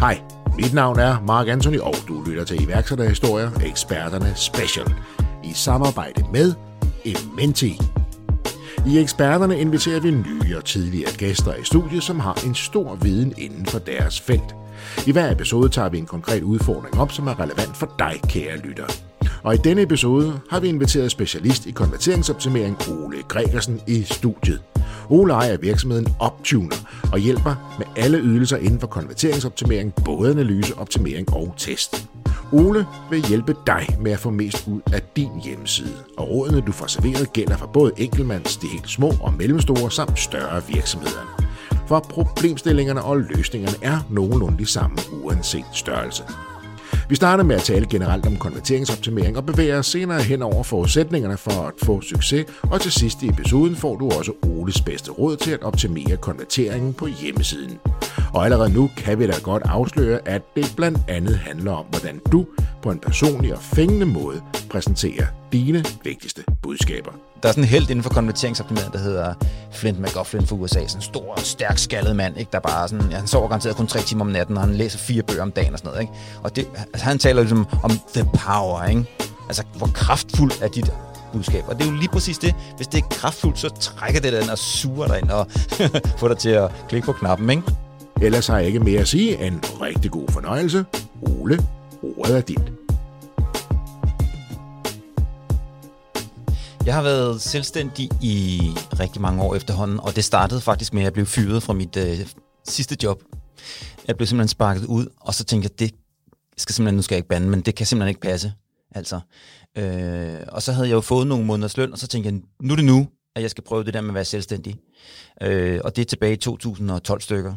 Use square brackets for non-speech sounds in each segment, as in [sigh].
Hej, mit navn er Mark Anthony, og du lytter til iværksætterhistorier, eksperterne special, i samarbejde med Ementi. I eksperterne inviterer vi nye og tidligere gæster i studiet, som har en stor viden inden for deres felt. I hver episode tager vi en konkret udfordring op, som er relevant for dig, kære lytter. Og i denne episode har vi inviteret specialist i konverteringsoptimering Ole Gregersen i studiet. Ole ejer virksomheden Optuner og hjælper med alle ydelser inden for konverteringsoptimering, både analyse, optimering og test. Ole vil hjælpe dig med at få mest ud af din hjemmeside, og rådene du får serveret gælder for både enkeltmands, de helt små og mellemstore samt større virksomheder. For problemstillingerne og løsningerne er nogenlunde de samme uanset størrelse. Vi starter med at tale generelt om konverteringsoptimering og bevæger os senere hen over forudsætningerne for at få succes, og til sidst i episoden får du også Oles bedste råd til at optimere konverteringen på hjemmesiden. Og allerede nu kan vi da godt afsløre, at det blandt andet handler om, hvordan du på en personlig og fængende måde præsenterer dine vigtigste budskaber. Der er sådan en held inden for konverteringsoptimering, der hedder Flint McGoffin fra USA. Sådan en stor, stærk, skaldet mand, ikke? der bare sådan, ja, han sover garanteret kun tre timer om natten, og han læser fire bøger om dagen og sådan noget. Ikke? Og det, altså, han taler ligesom om the power, ikke? Altså, hvor kraftfuld er dit budskab. Og det er jo lige præcis det. Hvis det er kraftfuldt, så trækker det den og suger dig ind og [laughs] får dig til at klikke på knappen, ikke? Ellers har jeg ikke mere at sige end rigtig god fornøjelse. Ole, ordet er dit. Jeg har været selvstændig i rigtig mange år efterhånden, og det startede faktisk med, at jeg blev fyret fra mit øh, sidste job. Jeg blev simpelthen sparket ud, og så tænkte jeg, det skal simpelthen, nu skal jeg ikke bande, men det kan simpelthen ikke passe. Altså. Øh, og så havde jeg jo fået nogle måneders løn, og så tænkte jeg, nu er det nu, at jeg skal prøve det der med at være selvstændig. Øh, og det er tilbage i 2012 stykker.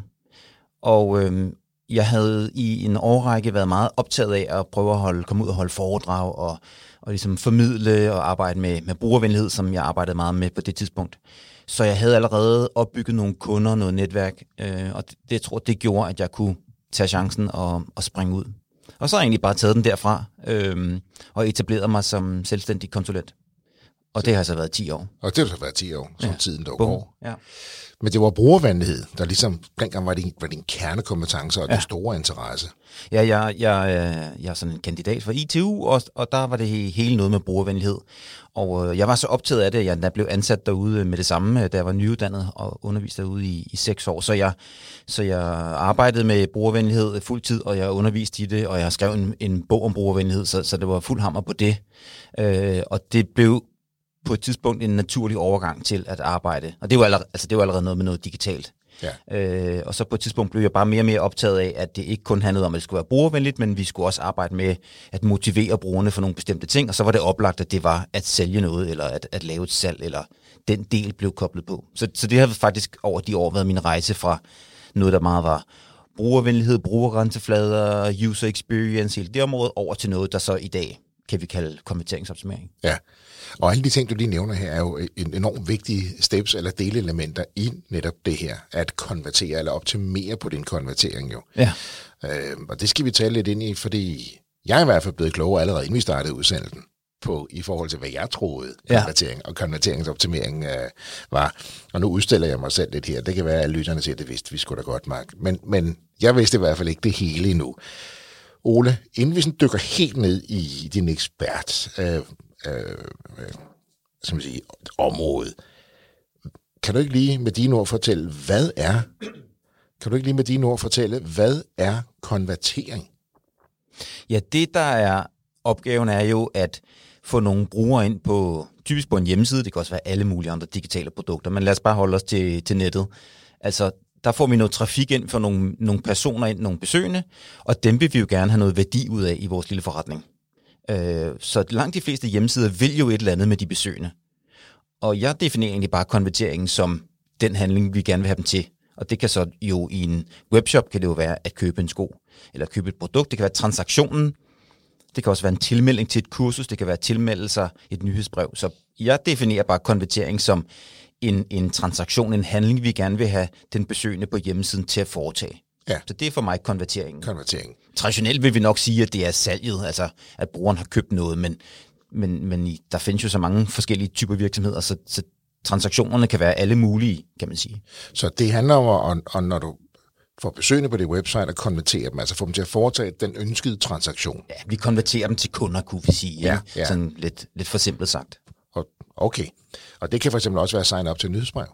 Og øh, jeg havde i en årrække været meget optaget af at prøve at holde, komme ud og holde foredrag og, og ligesom formidle og arbejde med, med brugervenlighed, som jeg arbejdede meget med på det tidspunkt. Så jeg havde allerede opbygget nogle kunder, noget netværk, øh, og det, det jeg tror det gjorde, at jeg kunne tage chancen og, og springe ud. Og så har jeg egentlig bare taget den derfra øh, og etableret mig som selvstændig konsulent. Og det har så været 10 år. Og det har så været 10 år, som ja. tiden dog går. Ja. Men det var brugervenlighed, der ligesom dengang var din, var din kernekompetence og ja. den store interesse. Ja, jeg, jeg, jeg er sådan en kandidat for ITU, og, og der var det hele noget med brugervenlighed. Og øh, jeg var så optaget af det, at jeg blev ansat derude med det samme, da jeg var nyuddannet og underviste derude i, i seks år. Så jeg, så jeg arbejdede med brugervenlighed fuldtid, og jeg underviste i det, og jeg skrev en, en bog om brugervenlighed, så, så det var fuld hammer på det. Øh, og det blev på et tidspunkt en naturlig overgang til at arbejde. Og det var allerede, altså det var allerede noget med noget digitalt. Ja. Øh, og så på et tidspunkt blev jeg bare mere og mere optaget af, at det ikke kun handlede om, at det skulle være brugervenligt, men vi skulle også arbejde med at motivere brugerne for nogle bestemte ting. Og så var det oplagt, at det var at sælge noget, eller at, at lave et salg, eller den del blev koblet på. Så, så det har faktisk over de år været min rejse fra noget, der meget var brugervenlighed, brugergrænseflader, user experience, hele det område, over til noget, der så i dag kan vi kalde konverteringsoptimering. Ja, og alle de ting, du lige nævner her, er jo en enormt vigtige steps eller delelementer i netop det her, at konvertere eller optimere på din konvertering jo. Ja. Øh, og det skal vi tale lidt ind i, fordi jeg er i hvert fald blevet klogere allerede, inden vi startede udsendelsen på, i forhold til, hvad jeg troede konvertering ja. og konverteringsoptimering øh, var. Og nu udstiller jeg mig selv lidt her. Det kan være, at lytterne siger, det vidste vi skulle da godt, Mark. Men, men jeg vidste i hvert fald ikke det hele endnu. Ole, inden vi sådan dykker helt ned i din ekspert, øh, øh, som sige, område, kan du ikke lige med dine ord fortælle, hvad er, kan du ikke lige med dine ord fortælle, hvad er konvertering? Ja, det der er opgaven er jo at få nogle brugere ind på, typisk på en hjemmeside, det kan også være alle mulige andre digitale produkter, men lad os bare holde os til, til nettet. Altså, der får vi noget trafik ind for nogle, nogle personer ind, nogle besøgende, og dem vil vi jo gerne have noget værdi ud af i vores lille forretning. Øh, så langt de fleste hjemmesider vil jo et eller andet med de besøgende. Og jeg definerer egentlig bare konverteringen som den handling, vi gerne vil have dem til. Og det kan så jo i en webshop, kan det jo være at købe en sko, eller købe et produkt. Det kan være transaktionen. Det kan også være en tilmelding til et kursus. Det kan være tilmelde sig et nyhedsbrev. Så jeg definerer bare konvertering som en, en transaktion, en handling, vi gerne vil have den besøgende på hjemmesiden til at foretage. Ja. Så det er for mig konverteringen. Konvertering. Traditionelt vil vi nok sige, at det er salget, altså at brugeren har købt noget, men, men, men der findes jo så mange forskellige typer virksomheder, så, så transaktionerne kan være alle mulige, kan man sige. Så det handler om, og, når du for besøgende på det website og konvertere dem, altså få dem til at foretage den ønskede transaktion. Ja, vi konverterer dem til kunder, kunne vi sige. Ja, Ja. Sådan lidt, lidt for simpelt sagt. Og- Okay. Og det kan for eksempel også være at sign op til nyhedsbrev.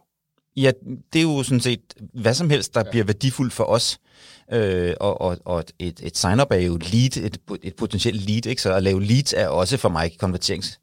Ja, det er jo sådan set hvad som helst, der ja. bliver værdifuldt for os. Øh, og og, og et, et sign-up er jo lead, et, et potentielt lead, ikke? så at lave leads er også for mig konverterings,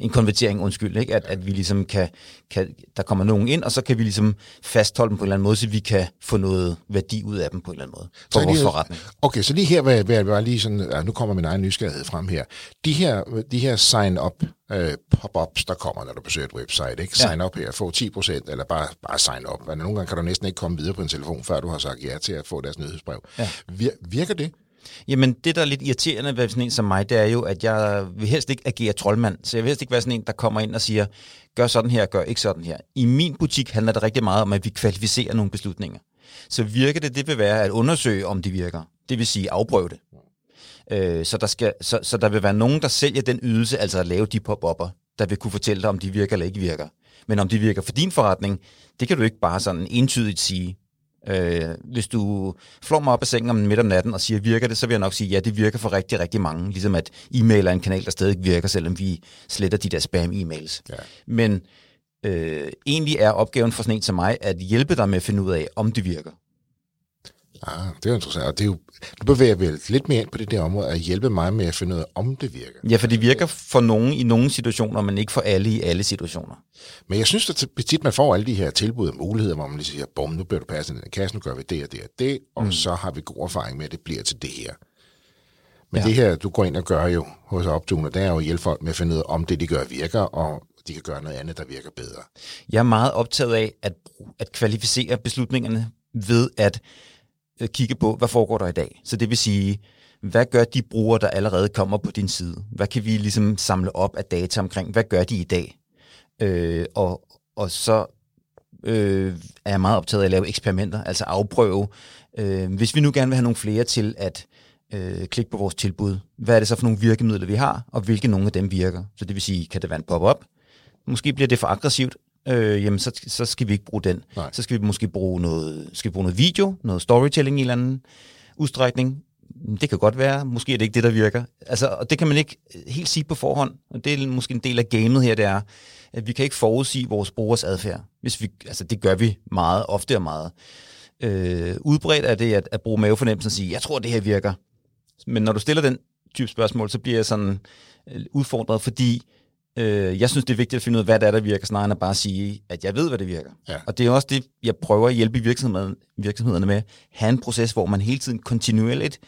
en konvertering, undskyld, ikke? At, at vi ligesom kan, kan, der kommer nogen ind, og så kan vi ligesom fastholde dem på en eller anden måde, så vi kan få noget værdi ud af dem på en eller anden måde, for Så vores lige- forretning. Okay, så lige her vil jeg bare lige sådan, ja, nu kommer min egen nysgerrighed frem her. De her, de her sign-up øh, pop-ups, der kommer, når du besøger et website, ikke? Ja. Sign up her, få 10%, eller bare, bare sign up. Men nogle gange kan du næsten ikke komme videre på en telefon, før du har sagt ja til at få deres nyhedsbrev. Ja. Vir, virker det? Jamen, det, der er lidt irriterende ved sådan en som mig, det er jo, at jeg vil helst ikke agere troldmand. Så jeg vil helst ikke være sådan en, der kommer ind og siger, gør sådan her, gør ikke sådan her. I min butik handler det rigtig meget om, at vi kvalificerer nogle beslutninger. Så virker det, det vil være at undersøge, om det virker. Det vil sige afprøve det. Øh, så, der skal, så, så der vil være nogen, der sælger den ydelse, altså at lave de pop-upper, der vil kunne fortælle dig, om de virker eller ikke virker. Men om de virker for din forretning, det kan du ikke bare sådan entydigt sige. Øh, hvis du flår mig op af sengen om midt om natten og siger, virker det, så vil jeg nok sige, ja, det virker for rigtig, rigtig mange. Ligesom at e-mail er en kanal, der stadig virker, selvom vi sletter de der spam-e-mails. Ja. Men øh, egentlig er opgaven for sådan en som mig, at hjælpe dig med at finde ud af, om det virker. Ah, det er jo interessant. Og det er jo, nu bevæger vi lidt mere ind på det der område, at hjælpe mig med at finde ud af, om det virker. Ja, for det virker for nogen i nogle situationer, men ikke for alle i alle situationer. Men jeg synes, at tit man får alle de her tilbud og muligheder, hvor man lige siger, bum, nu bliver du passet i den kasse, nu gør vi det og det og det, og mm. så har vi god erfaring med, at det bliver til det her. Men ja. Det her, du går ind og gør jo hos Optuner, det er jo at hjælpe folk med at finde ud af, om det, de gør, virker, og de kan gøre noget andet, der virker bedre. Jeg er meget optaget af at, at kvalificere beslutningerne ved at Øh, kigge på, hvad foregår der i dag. Så det vil sige, hvad gør de brugere, der allerede kommer på din side? Hvad kan vi ligesom samle op af data omkring, hvad gør de i dag? Øh, og, og så øh, er jeg meget optaget af at lave eksperimenter, altså afprøve. Øh, hvis vi nu gerne vil have nogle flere til at øh, klikke på vores tilbud, hvad er det så for nogle virkemidler, vi har, og hvilke nogle af dem virker? Så det vil sige, kan det være en pop-up? Måske bliver det for aggressivt, øh, jamen så, så skal vi ikke bruge den. Nej. Så skal vi måske bruge noget, skal vi bruge noget video, noget storytelling i en eller anden udstrækning. Det kan godt være, måske er det ikke det, der virker. Altså, og det kan man ikke helt sige på forhånd, og det er måske en del af gamet her, det er, at vi kan ikke forudsige vores brugers adfærd. Hvis vi, altså, det gør vi meget, ofte og meget. Øh, udbredt er det at, at bruge mavefornemmelsen og sige, jeg tror, det her virker. Men når du stiller den type spørgsmål, så bliver jeg sådan øh, udfordret, fordi øh, jeg synes, det er vigtigt at finde ud af, hvad det er, der virker, snarere end at bare sige, at jeg ved, hvad det virker. Ja. Og det er også det, jeg prøver at hjælpe virksomhederne, virksomhederne med. Have en proces, hvor man hele tiden kontinuerligt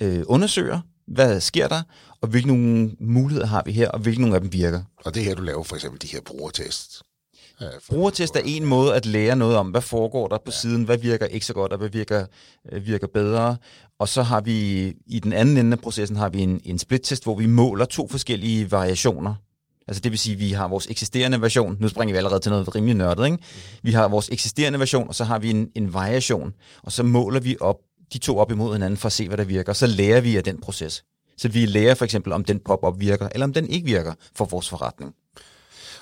øh, undersøger, hvad sker der, og hvilke nogle muligheder har vi her, og hvilke nogle af dem virker. Og det er her, du laver for eksempel de her brugertests. For- Brugertest er en måde at lære noget om, hvad foregår der på ja. siden, hvad virker ikke så godt, og hvad virker, øh, virker bedre. Og så har vi i den anden ende af processen har vi en, en split-test, hvor vi måler to forskellige variationer. Altså det vil sige, at vi har vores eksisterende version. Nu springer vi allerede til noget rimelig nørdet. Ikke? Vi har vores eksisterende version, og så har vi en, en variation. Og så måler vi op de to op imod hinanden for at se, hvad der virker. Så lærer vi af den proces. Så vi lærer for eksempel, om den pop-up virker, eller om den ikke virker for vores forretning.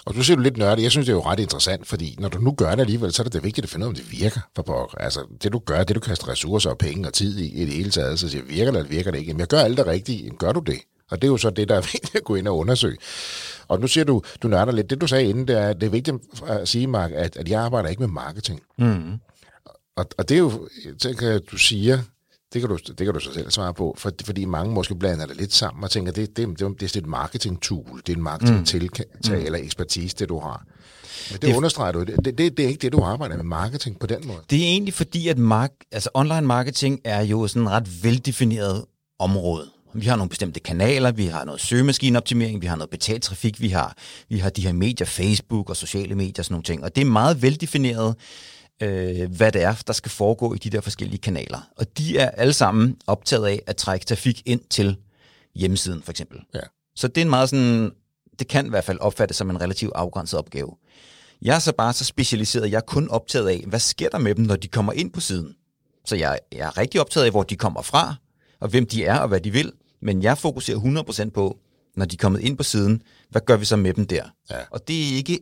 Og du siger du lidt nørdet. Jeg synes, det er jo ret interessant, fordi når du nu gør det alligevel, så er det det vigtigt at finde ud af, om det virker for pokker. Altså, det du gør, det du kaster ressourcer og penge og tid i, i det hele taget, så siger virker det eller virker det ikke? Jamen, jeg gør alt det rigtige. Jamen, gør du det? Og det er jo så det, der er [laughs] vigtigt at gå ind og undersøge. Og nu siger du, du nørder lidt. Det du sagde inden, det er, det er vigtigt at sige, Mark, at, at jeg arbejder ikke med marketing. Mm. Og, og det er jo, jeg tænker, du siger, det kan du, det kan du så selv svare på, for, fordi mange måske blander det lidt sammen og tænker, det, det, det, det er et marketing-tool, det er en marketing-tiltag mm. eller ekspertise, det du har. Men det, Det- understreger du, det, det, det, det er ikke det, du arbejder med marketing på den måde. Det er egentlig fordi, at mark- altså online marketing er jo sådan et ret veldefineret område. Vi har nogle bestemte kanaler, vi har noget søgemaskineoptimering, vi har noget betalt trafik, vi har, vi har de her medier, Facebook og sociale medier og sådan nogle ting. Og det er meget veldefineret, øh, hvad det er, der skal foregå i de der forskellige kanaler. Og de er alle sammen optaget af at trække trafik ind til hjemmesiden, for eksempel. Ja. Så det er en meget sådan, det kan i hvert fald opfattes som en relativt afgrænset opgave. Jeg er så bare så specialiseret, jeg er kun optaget af, hvad sker der med dem, når de kommer ind på siden. Så jeg, jeg er rigtig optaget af, hvor de kommer fra, og hvem de er, og hvad de vil. Men jeg fokuserer 100% på, når de er kommet ind på siden, hvad gør vi så med dem der? Ja. Og det er ikke,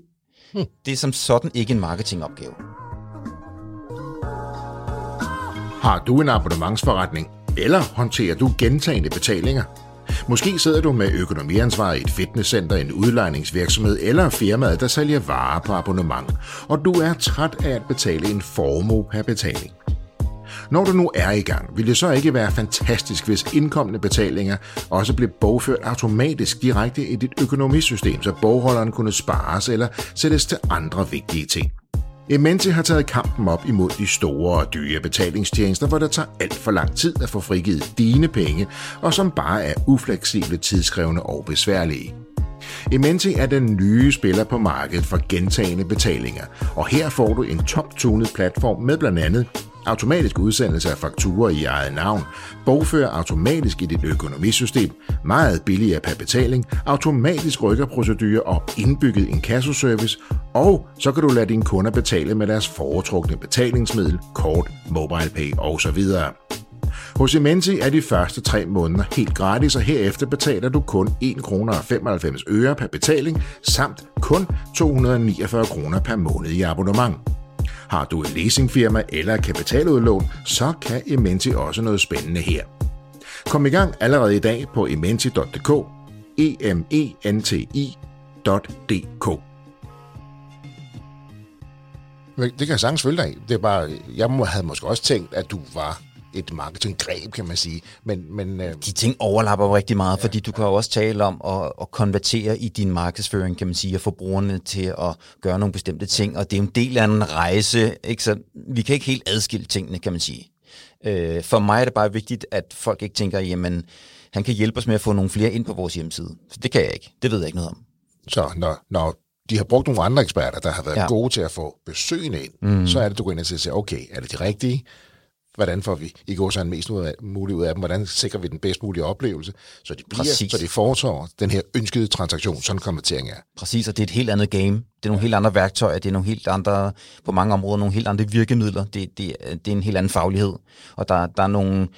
det er som sådan ikke en marketingopgave. Har Har du en abonnementsforretning, eller håndterer du gentagende betalinger? Måske sidder du med økonomiansvar i et fitnesscenter, en udlejningsvirksomhed eller firmaet, der sælger varer på abonnement, og du er træt af at betale en formue per betaling. Når du nu er i gang, vil det så ikke være fantastisk, hvis indkommende betalinger også blev bogført automatisk direkte i dit økonomisystem, så bogholderen kunne spares eller sættes til andre vigtige ting. Ementi har taget kampen op imod de store og dyre betalingstjenester, hvor det tager alt for lang tid at få frigivet dine penge, og som bare er ufleksible, tidskrævende og besværlige. Ementi er den nye spiller på markedet for gentagende betalinger, og her får du en top-tunet platform med blandt andet automatisk udsendelse af fakturer i eget navn, bogfører automatisk i dit økonomisystem, meget billigere per betaling, automatisk rykkerprocedurer og indbygget inkassoservice, og så kan du lade dine kunder betale med deres foretrukne betalingsmiddel, kort, MobilePay osv. Hos Imenti er de første tre måneder helt gratis, og herefter betaler du kun 1 kr. 95 øre per betaling, samt kun 249 kr. per måned i abonnement. Har du et leasingfirma eller kapitaludlån, så kan Ementi også noget spændende her. Kom i gang allerede i dag på ementi.dk, e m e n t i.dk. Det kan jeg sagtens følge dig i. Det er bare, jeg havde måske også tænkt, at du var et marketinggreb, kan man sige. Men, men, øh... De ting overlapper jo rigtig meget, ja. fordi du kan jo også tale om at, at konvertere i din markedsføring, kan man sige, og få brugerne til at gøre nogle bestemte ting, og det er en del af en rejse, ikke? så vi kan ikke helt adskille tingene, kan man sige. Øh, for mig er det bare vigtigt, at folk ikke tænker, jamen, han kan hjælpe os med at få nogle flere ind på vores hjemmeside. Så det kan jeg ikke. Det ved jeg ikke noget om. Så når, når de har brugt nogle andre eksperter, der har været ja. gode til at få besøgende ind, mm. så er det, du går ind og siger, okay, er det de rigtige? Hvordan får vi i går så mest muligt ud af dem, hvordan sikrer vi den bedst mulige oplevelse, så de, bliver, så de foretager den her ønskede transaktion, sådan konvertering er. Præcis, og det er et helt andet game. Det er nogle helt andre værktøjer, det er nogle helt andre, på mange områder, nogle helt andre virkemidler. Det, det, det er en helt anden faglighed, og der, der er nogle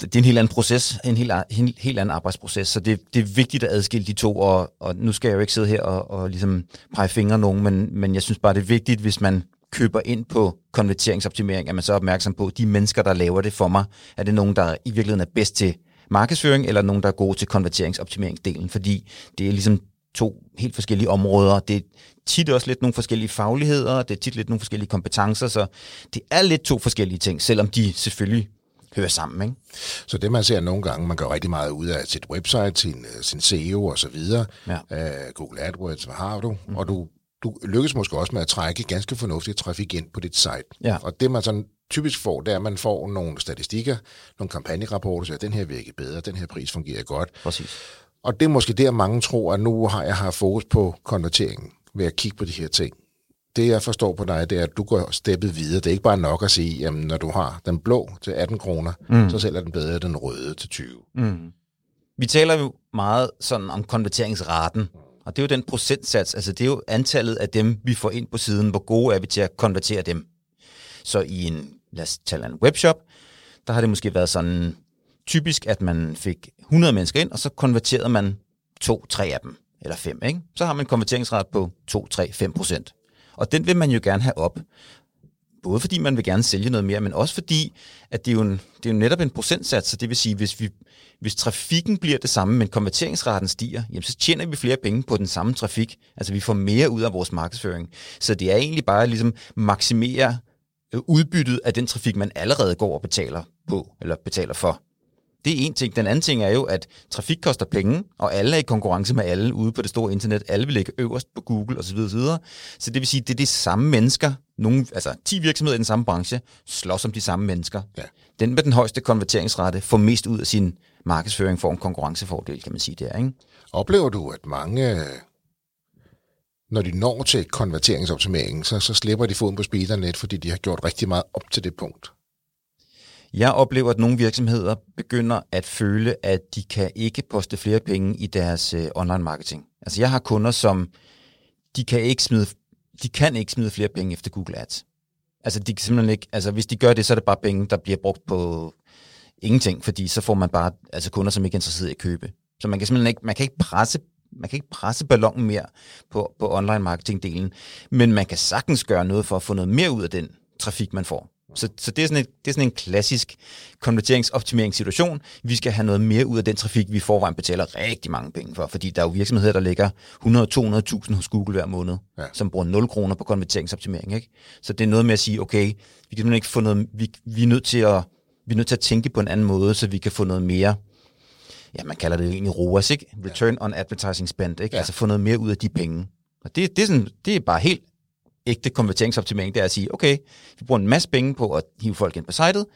det er en helt anden proces, en helt, en helt anden arbejdsproces, så det, det er vigtigt at adskille de to, og, og nu skal jeg jo ikke sidde her og, og ligesom pege fingre nogen, men, men jeg synes bare, det er vigtigt, hvis man køber ind på konverteringsoptimering, er man så opmærksom på, de mennesker, der laver det for mig, er det nogen, der i virkeligheden er bedst til markedsføring, eller nogen, der er gode til konverteringsoptimeringsdelen, fordi det er ligesom to helt forskellige områder. Det er tit også lidt nogle forskellige fagligheder, det er tit lidt nogle forskellige kompetencer, så det er lidt to forskellige ting, selvom de selvfølgelig hører sammen. Ikke? Så det man ser nogle gange, man gør rigtig meget ud af sit website, sin, sin SEO og så videre, ja. uh, Google AdWords, hvad har du, mm. og du du lykkes måske også med at trække ganske fornuftigt trafik ind på dit site. Ja. Og det man sådan typisk får, det er, at man får nogle statistikker, nogle kampagnerapporter, så den her virker bedre, den her pris fungerer godt. Præcis. Og det er måske der, mange tror, at nu har jeg har fokus på konverteringen ved at kigge på de her ting. Det, jeg forstår på dig, det er, at du går steppet videre. Det er ikke bare nok at sige, at når du har den blå til 18 kroner, mm. så sælger den bedre den røde til 20. Mm. Vi taler jo meget sådan om konverteringsraten. Mm. Og det er jo den procentsats, altså det er jo antallet af dem, vi får ind på siden, hvor gode er vi til at konvertere dem. Så i en, lad os tale en webshop, der har det måske været sådan typisk, at man fik 100 mennesker ind, og så konverterede man to, tre af dem, eller fem, ikke? Så har man en konverteringsret på 2, 3, 5 procent. Og den vil man jo gerne have op. Både fordi man vil gerne sælge noget mere, men også fordi, at det er jo, en, det er jo netop en procentsats, så det vil sige, hvis, vi, hvis trafikken bliver det samme, men konverteringsraten stiger, jamen så tjener vi flere penge på den samme trafik. Altså vi får mere ud af vores markedsføring. Så det er egentlig bare at ligesom maksimere øh, udbyttet af den trafik, man allerede går og betaler på, eller betaler for. Det er en ting. Den anden ting er jo, at trafik koster penge, og alle er i konkurrence med alle ude på det store internet. Alle vil ligge øverst på Google osv. osv. Så det vil sige, at det er de samme mennesker, nogle, altså 10 virksomheder i den samme branche, slås om de samme mennesker. Ja. Den med den højeste konverteringsrate får mest ud af sin markedsføring, får en konkurrencefordel, kan man sige der. Ikke? Oplever du, at mange, når de når til konverteringsoptimeringen, så, så slipper de foden på speederen lidt, fordi de har gjort rigtig meget op til det punkt? Jeg oplever, at nogle virksomheder begynder at føle, at de kan ikke poste flere penge i deres øh, online marketing. Altså jeg har kunder, som de kan ikke smide, de kan ikke smide flere penge efter Google Ads. Altså de kan simpelthen ikke, altså hvis de gør det, så er det bare penge, der bliver brugt på ingenting, fordi så får man bare altså kunder, som ikke er interesseret i at købe. Så man kan simpelthen ikke, man kan ikke presse man kan ikke presse ballonen mere på, på online marketing delen, men man kan sagtens gøre noget for at få noget mere ud af den trafik, man får. Så, så det, er sådan et, det er sådan en klassisk konverteringsoptimeringssituation. Vi skal have noget mere ud af den trafik, vi forvejen betaler rigtig mange penge for, fordi der er jo virksomheder, der ligger 100-200.000 hos Google hver måned, ja. som bruger 0 kroner på konverteringsoptimering. Ikke? Så det er noget med at sige, okay, vi kan ikke få noget, vi, vi, er nødt til at, vi er nødt til at tænke på en anden måde, så vi kan få noget mere ja, man kalder det egentlig ROAS, ikke? Return ja. on Advertising Spend, ikke? Ja. Altså få noget mere ud af de penge. Og det, det, er sådan, det er bare helt ægte konverteringsoptimering, det er at sige, okay, vi bruger en masse penge på at hive folk ind på sitet,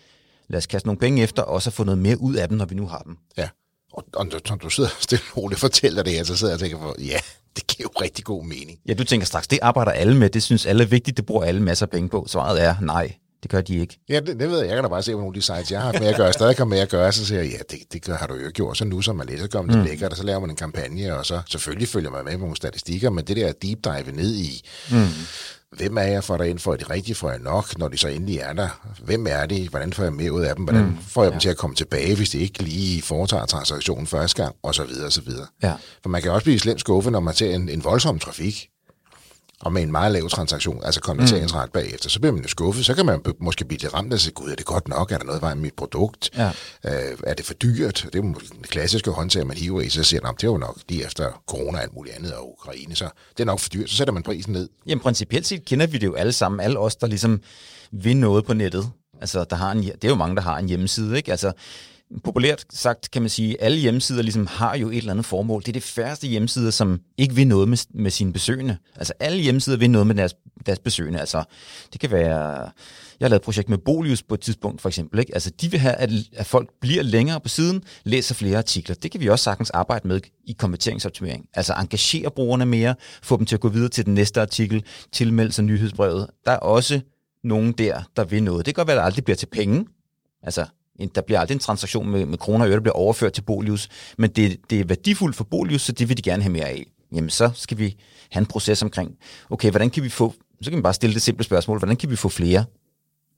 lad os kaste nogle penge efter, og så få noget mere ud af dem, når vi nu har dem. Ja, og, og når du sidder stille og roligt [laughs] fortæller det her, så sidder jeg og tænker på, ja, det giver jo rigtig god mening. Ja, du tænker straks, det arbejder alle med, det synes alle er vigtigt, det bruger alle masser af penge på. Svaret er nej. Det gør de ikke. Ja, det, det ved jeg. Jeg kan da bare se på nogle af de sites, jeg har haft med at gøre, stadig kommer med at gøre, så siger jeg, ja, det, det gør, har du jo gjort, så nu som man lidt, så gør man det mm. lækkert, og så laver man en kampagne, og så selvfølgelig følger man med på nogle statistikker, men det der deep dive ned i, mm. Hvem er jeg, for der ind, for det rigtige, får jeg nok, når de så endelig er der, hvem er de, hvordan får jeg mere ud af dem, hvordan mm. får jeg ja. dem til at komme tilbage, hvis de ikke lige foretager transaktionen første gang, og så videre, og så videre. Ja. For man kan også blive slemt skuffet, når man ser en, en voldsom trafik, og med en meget lav transaktion, altså konverteringsret mm. bagefter, så bliver man jo skuffet. Så kan man måske blive lidt ramt og sige, gud, er det godt nok? Er der noget vej med mit produkt? Ja. Øh, er det for dyrt? Det er jo den klassiske håndtag, man hiver i, så siger man, det er jo nok lige efter corona og alt muligt andet og Ukraine, så det er nok for dyrt. Så sætter man prisen ned. Jamen principielt set kender vi det jo alle sammen, alle os, der ligesom vil noget på nettet. Altså, der har en, det er jo mange, der har en hjemmeside, ikke? Altså, populært sagt kan man sige, at alle hjemmesider ligesom har jo et eller andet formål. Det er det færreste hjemmesider, som ikke vil noget med, med sine besøgende. Altså alle hjemmesider vil noget med deres, deres besøgende. Altså det kan være, jeg har lavet et projekt med Bolius på et tidspunkt for eksempel. Ikke? Altså de vil have, at, at folk bliver længere på siden, læser flere artikler. Det kan vi også sagtens arbejde med i konverteringsoptimering. Altså engagere brugerne mere, få dem til at gå videre til den næste artikel, tilmelde sig nyhedsbrevet. Der er også nogen der, der vil noget. Det kan godt være, at det aldrig bliver til penge. Altså, der bliver aldrig en transaktion med, med kroner og øre, der bliver overført til Bolius, men det, det er værdifuldt for Bolius, så det vil de gerne have mere af. Jamen, så skal vi have en proces omkring, okay, hvordan kan vi få, så kan vi bare stille det simple spørgsmål, hvordan kan vi få flere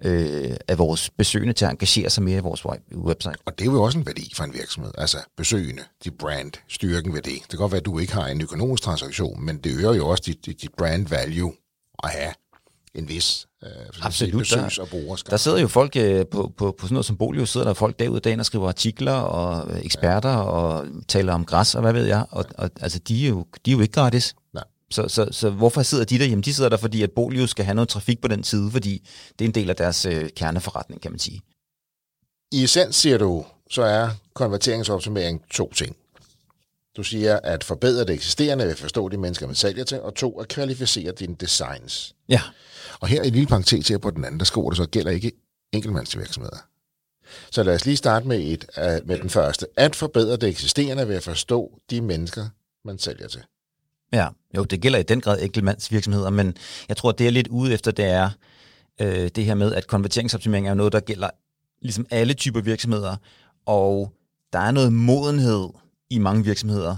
øh, af vores besøgende til at engagere sig mere i vores website. Og det er jo også en værdi for en virksomhed. Altså besøgende, dit brand, styrken ved det. Det kan godt være, at du ikke har en økonomisk transaktion, men det øger jo også dit, dit brand value at have en vis øh, Absolut, sige, besøgs- og brugerskab. Der sidder jo folk øh, på, på, på sådan noget som Bolio, sidder der folk derude dagen og skriver artikler og øh, eksperter ja. og taler om græs og hvad ved jeg. Og, og altså, de er, jo, de er jo ikke gratis. Nej. Så, så, så hvorfor sidder de der? Jamen, de sidder der, fordi at Bolio skal have noget trafik på den side, fordi det er en del af deres øh, kerneforretning, kan man sige. I essens siger du, så er konverteringsoptimering to ting. Du siger at forbedre det eksisterende ved at forstå de mennesker, man sælger til, og to, at kvalificere dine designs. Ja. Og her en lille parentes her på den anden, der skriver det så, gælder ikke enkeltmandsvirksomheder. Så lad os lige starte med, et, uh, med den første. At forbedre det eksisterende ved at forstå de mennesker, man sælger til. Ja, jo, det gælder i den grad enkeltmandsvirksomheder, men jeg tror, det er lidt ude efter, det er øh, det her med, at konverteringsoptimering er noget, der gælder ligesom alle typer virksomheder, og der er noget modenhed i mange virksomheder,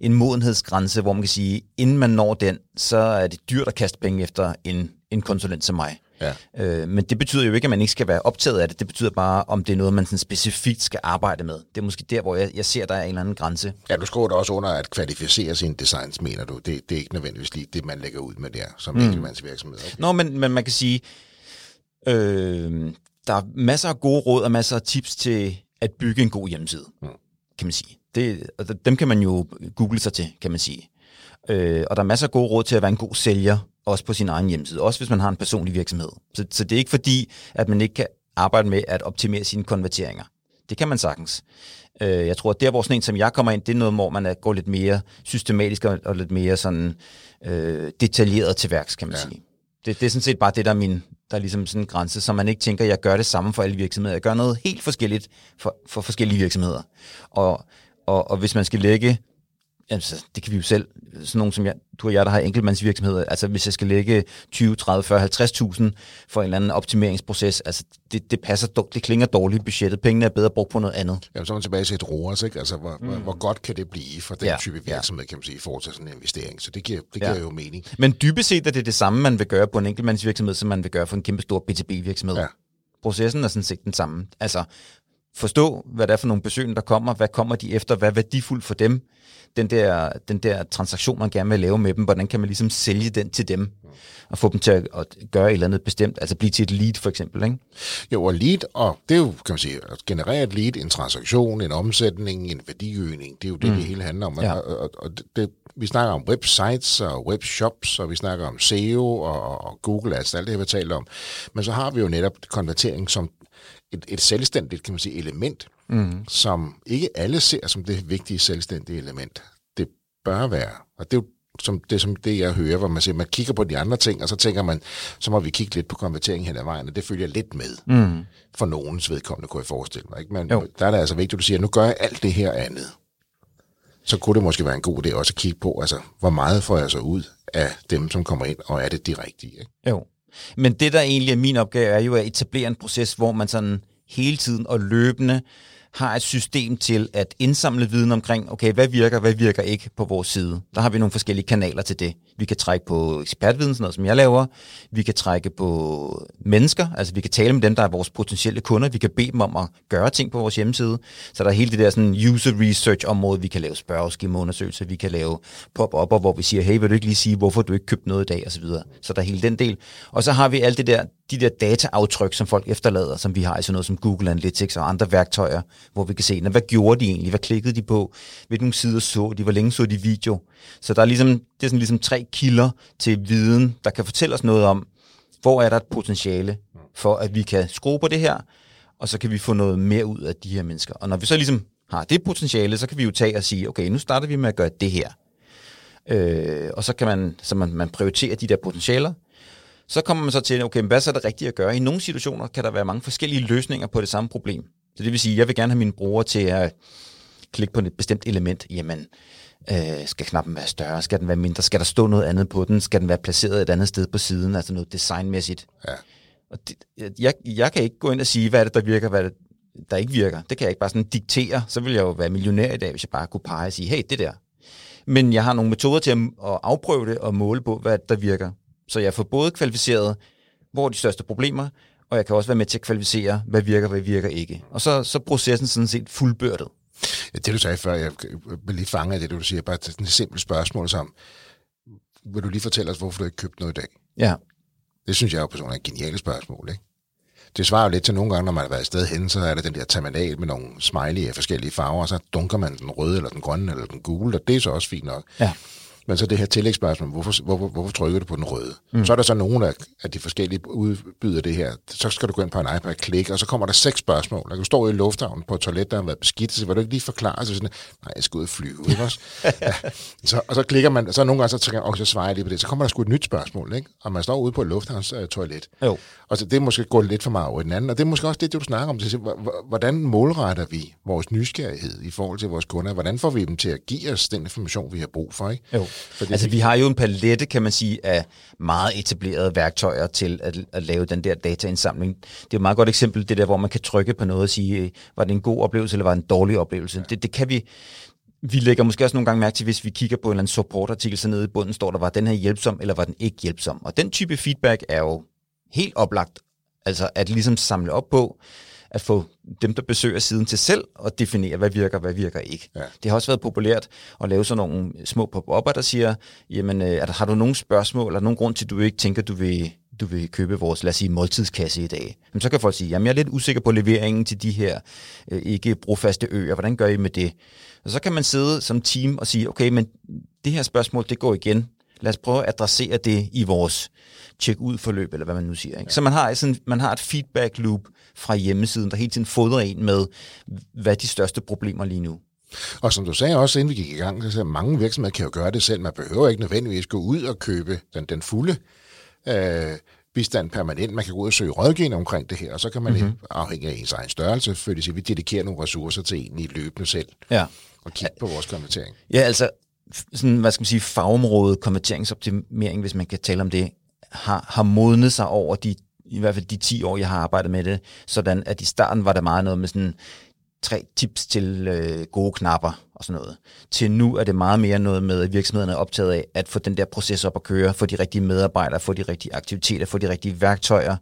en modenhedsgrænse, hvor man kan sige, inden man når den, så er det dyrt at kaste penge efter en, en konsulent som mig. Ja. Øh, men det betyder jo ikke, at man ikke skal være optaget af det. Det betyder bare, om det er noget, man sådan specifikt skal arbejde med. Det er måske der, hvor jeg, jeg ser, der er en eller anden grænse. Ja, du skriver også under at kvalificere sine designs, mener du. Det, det er ikke nødvendigvis lige det, man lægger ud med der, som mm. enkeltmandsvirksomhed. Okay. Nå, men, men man kan sige, øh, der er masser af gode råd og masser af tips til at bygge en god hjemmeside, mm. kan man sige. Det, altså, dem kan man jo google sig til, kan man sige. Øh, og der er masser af gode råd til at være en god sælger, også på sin egen hjemmeside, også hvis man har en personlig virksomhed. Så, så det er ikke fordi, at man ikke kan arbejde med at optimere sine konverteringer. Det kan man sagtens. Øh, jeg tror, at der, hvor sådan en som jeg kommer ind, det er noget, hvor man går lidt mere systematisk og, og lidt mere sådan øh, detaljeret til værks, kan man ja. sige. Det, det er sådan set bare det, der er, min, der er ligesom sådan en grænse, så man ikke tænker, at jeg gør det samme for alle virksomheder. Jeg gør noget helt forskelligt for, for forskellige virksomheder. Og og, og hvis man skal lægge, altså det kan vi jo selv, sådan nogen som jeg, du og jeg, der har enkeltmandsvirksomheder, altså hvis jeg skal lægge 20, 30, 40, 50.000 for en eller anden optimeringsproces, altså det, det passer, det klinger dårligt i budgettet. Pengene er bedre brugt på noget andet. Jamen så er man tilbage til et ROAS, ikke? Altså hvor, mm. hvor, godt kan det blive for den ja. type virksomhed, kan man sige, i forhold til sådan en investering. Så det giver, det giver ja. jo mening. Men dybest set er det det samme, man vil gøre på en enkeltmandsvirksomhed, som man vil gøre for en kæmpe stor B2B-virksomhed. Ja. Processen er sådan set den samme. Altså forstå, hvad det er for nogle besøgende, der kommer, hvad kommer de efter, hvad er værdifuldt for dem, den der, den der transaktion, man gerne vil lave med dem, hvordan kan man ligesom sælge den til dem, og få dem til at, at gøre et eller andet bestemt, altså blive til et lead for eksempel, ikke? Jo, og lead, og det er jo, kan man sige, at generere et lead, en transaktion, en omsætning, en værdiøgning, det er jo det, mm. det hele handler om. Ja. Og, og, og det, vi snakker om websites og webshops, og vi snakker om SEO og, og Google Ads, alt det, vi har talt om. Men så har vi jo netop konvertering som et, et selvstændigt, kan man sige, element, mm. som ikke alle ser som det vigtige selvstændige element. Det bør være. Og det er jo som det, som det, jeg hører, hvor man siger, man kigger på de andre ting, og så tænker man, så må vi kigge lidt på konvertering hen ad vejen, og det følger lidt med. Mm. For nogens vedkommende, kunne jeg forestille mig. Ikke? Men jo. der er det altså vigtigt, at du siger, nu gør jeg alt det her andet. Så kunne det måske være en god idé også at kigge på, altså, hvor meget får jeg så ud af dem, som kommer ind, og er det de rigtige? Ikke? Jo. Men det, der egentlig er min opgave, er jo at etablere en proces, hvor man sådan hele tiden og løbende har et system til at indsamle viden omkring, okay, hvad virker, hvad virker ikke på vores side. Der har vi nogle forskellige kanaler til det. Vi kan trække på ekspertviden, sådan noget som jeg laver. Vi kan trække på mennesker, altså vi kan tale med dem, der er vores potentielle kunder. Vi kan bede dem om at gøre ting på vores hjemmeside. Så der er hele det der sådan user research område. Vi kan lave spørgeskemaundersøgelser, vi kan lave pop-up'er, hvor vi siger, hey, vil du ikke lige sige, hvorfor du ikke købte noget i dag, og så videre. Så der er hele den del. Og så har vi alt det der, de der dataaftryk, som folk efterlader, som vi har i sådan noget som Google Analytics og andre værktøjer, hvor vi kan se, hvad gjorde de egentlig, hvad klikkede de på, hvilke sider så de, hvor længe så de video. Så der er ligesom, det er sådan ligesom tre kilder til viden, der kan fortælle os noget om, hvor er der et potentiale for, at vi kan skrue på det her, og så kan vi få noget mere ud af de her mennesker. Og når vi så ligesom har det potentiale, så kan vi jo tage og sige, okay, nu starter vi med at gøre det her. Øh, og så kan man, så man, man prioriterer de der potentialer, så kommer man så til, okay, hvad så er det rigtigt at gøre? I nogle situationer kan der være mange forskellige løsninger på det samme problem. Så det vil sige, jeg vil gerne have mine brugere til at klikke på et bestemt element. Jamen, øh, skal knappen være større? Skal den være mindre? Skal der stå noget andet på den? Skal den være placeret et andet sted på siden? Altså noget designmæssigt. Ja. Og det, jeg, jeg kan ikke gå ind og sige, hvad er det, der virker, hvad er det, der ikke virker. Det kan jeg ikke bare sådan diktere. Så vil jeg jo være millionær i dag, hvis jeg bare kunne pege og sige, hey, det der. Men jeg har nogle metoder til at, at afprøve det og måle på, hvad der virker. Så jeg får både kvalificeret, hvor er de største problemer, og jeg kan også være med til at kvalificere, hvad virker, hvad virker ikke. Og så, så processen sådan set fuldbørdet. Ja, det du sagde før, jeg vil lige fange af det, du siger, bare et simpelt spørgsmål som, vil du lige fortælle os, hvorfor du ikke købte noget i dag? Ja. Det synes jeg jo personligt er et genialt spørgsmål, ikke? Det svarer jo lidt til nogle gange, når man har været sted hen, så er der den der terminal med nogle smiley af forskellige farver, og så dunker man den røde, eller den grønne, eller den gule, og det er så også fint nok. Ja. Men så det her tillægsspørgsmål, hvorfor, hvorfor, hvorfor trykker du på den røde? Mm. Så er der så nogle af, af de forskellige udbyder det her. Så skal du gå ind på en iPad og klikke, og så kommer der seks spørgsmål. Du står i lufthavnen på et toilet, der har været beskidt, så vil du ikke lige forklare? Så sådan, nej, jeg skal ud og flyve, ikke også? [laughs] ja. så, og så klikker man, så nogle gange så tænker okay, så svarer jeg lige på det. Så kommer der sgu et nyt spørgsmål, ikke? Og man står ude på et lufthavns uh, toilet. Jo. Og så det er måske gå lidt for meget over den anden. Og det er måske også det, du snakker om. Hvordan målretter vi vores nysgerrighed i forhold til vores kunder? Hvordan får vi dem til at give os den information, vi har brug for? Ikke? Jo. Fordi altså, vi har jo en palette, kan man sige, af meget etablerede værktøjer til at, at lave den der dataindsamling. Det er et meget godt eksempel, det der, hvor man kan trykke på noget og sige, var det en god oplevelse, eller var det en dårlig oplevelse? Ja. Det, det kan vi vi lægger måske også nogle gange mærke til, hvis vi kigger på en eller anden supportartikel, så nede i bunden står der, var den her hjælpsom, eller var den ikke hjælpsom? Og den type feedback er jo helt oplagt, altså at ligesom samle op på, at få dem, der besøger siden til selv at definere, hvad virker, hvad virker ikke. Ja. Det har også været populært at lave sådan nogle små pop-up'er, der siger, jamen, øh, har du nogle spørgsmål, eller nogen grund til, at du ikke tænker, du vil, du vil købe vores, lad os sige, måltidskasse i dag. Jamen, så kan folk sige, jamen, jeg er lidt usikker på leveringen til de her øh, ikke brofaste øer. Hvordan gør I med det? Og så kan man sidde som team og sige, okay, men det her spørgsmål, det går igen. Lad os prøve at adressere det i vores check-ud forløb, eller hvad man nu siger. Ikke? Ja. Så man har, sådan, man har et feedback loop fra hjemmesiden, der hele tiden fodrer en med, hvad de største problemer lige nu. Og som du sagde også, inden vi gik i gang, så mange virksomheder kan jo gøre det selv. Man behøver ikke nødvendigvis gå ud og købe den, den fulde øh, bistand permanent. Man kan gå ud og søge rådgivning omkring det her, og så kan man mm-hmm. afhængig af ens egen størrelse, fordi vi dedikerer nogle ressourcer til en i løbende selv. Ja. Og kigge på vores konvertering. Ja, altså sådan, hvad skal man sige, fagområdet konverteringsoptimering, hvis man kan tale om det, har, har modnet sig over de, i hvert fald de 10 år, jeg har arbejdet med det, sådan at i starten var der meget noget med sådan tre tips til øh, gode knapper og sådan noget. Til nu er det meget mere noget med, at virksomhederne er optaget af at få den der proces op at køre, få de rigtige medarbejdere, få de rigtige aktiviteter, få de rigtige værktøjer,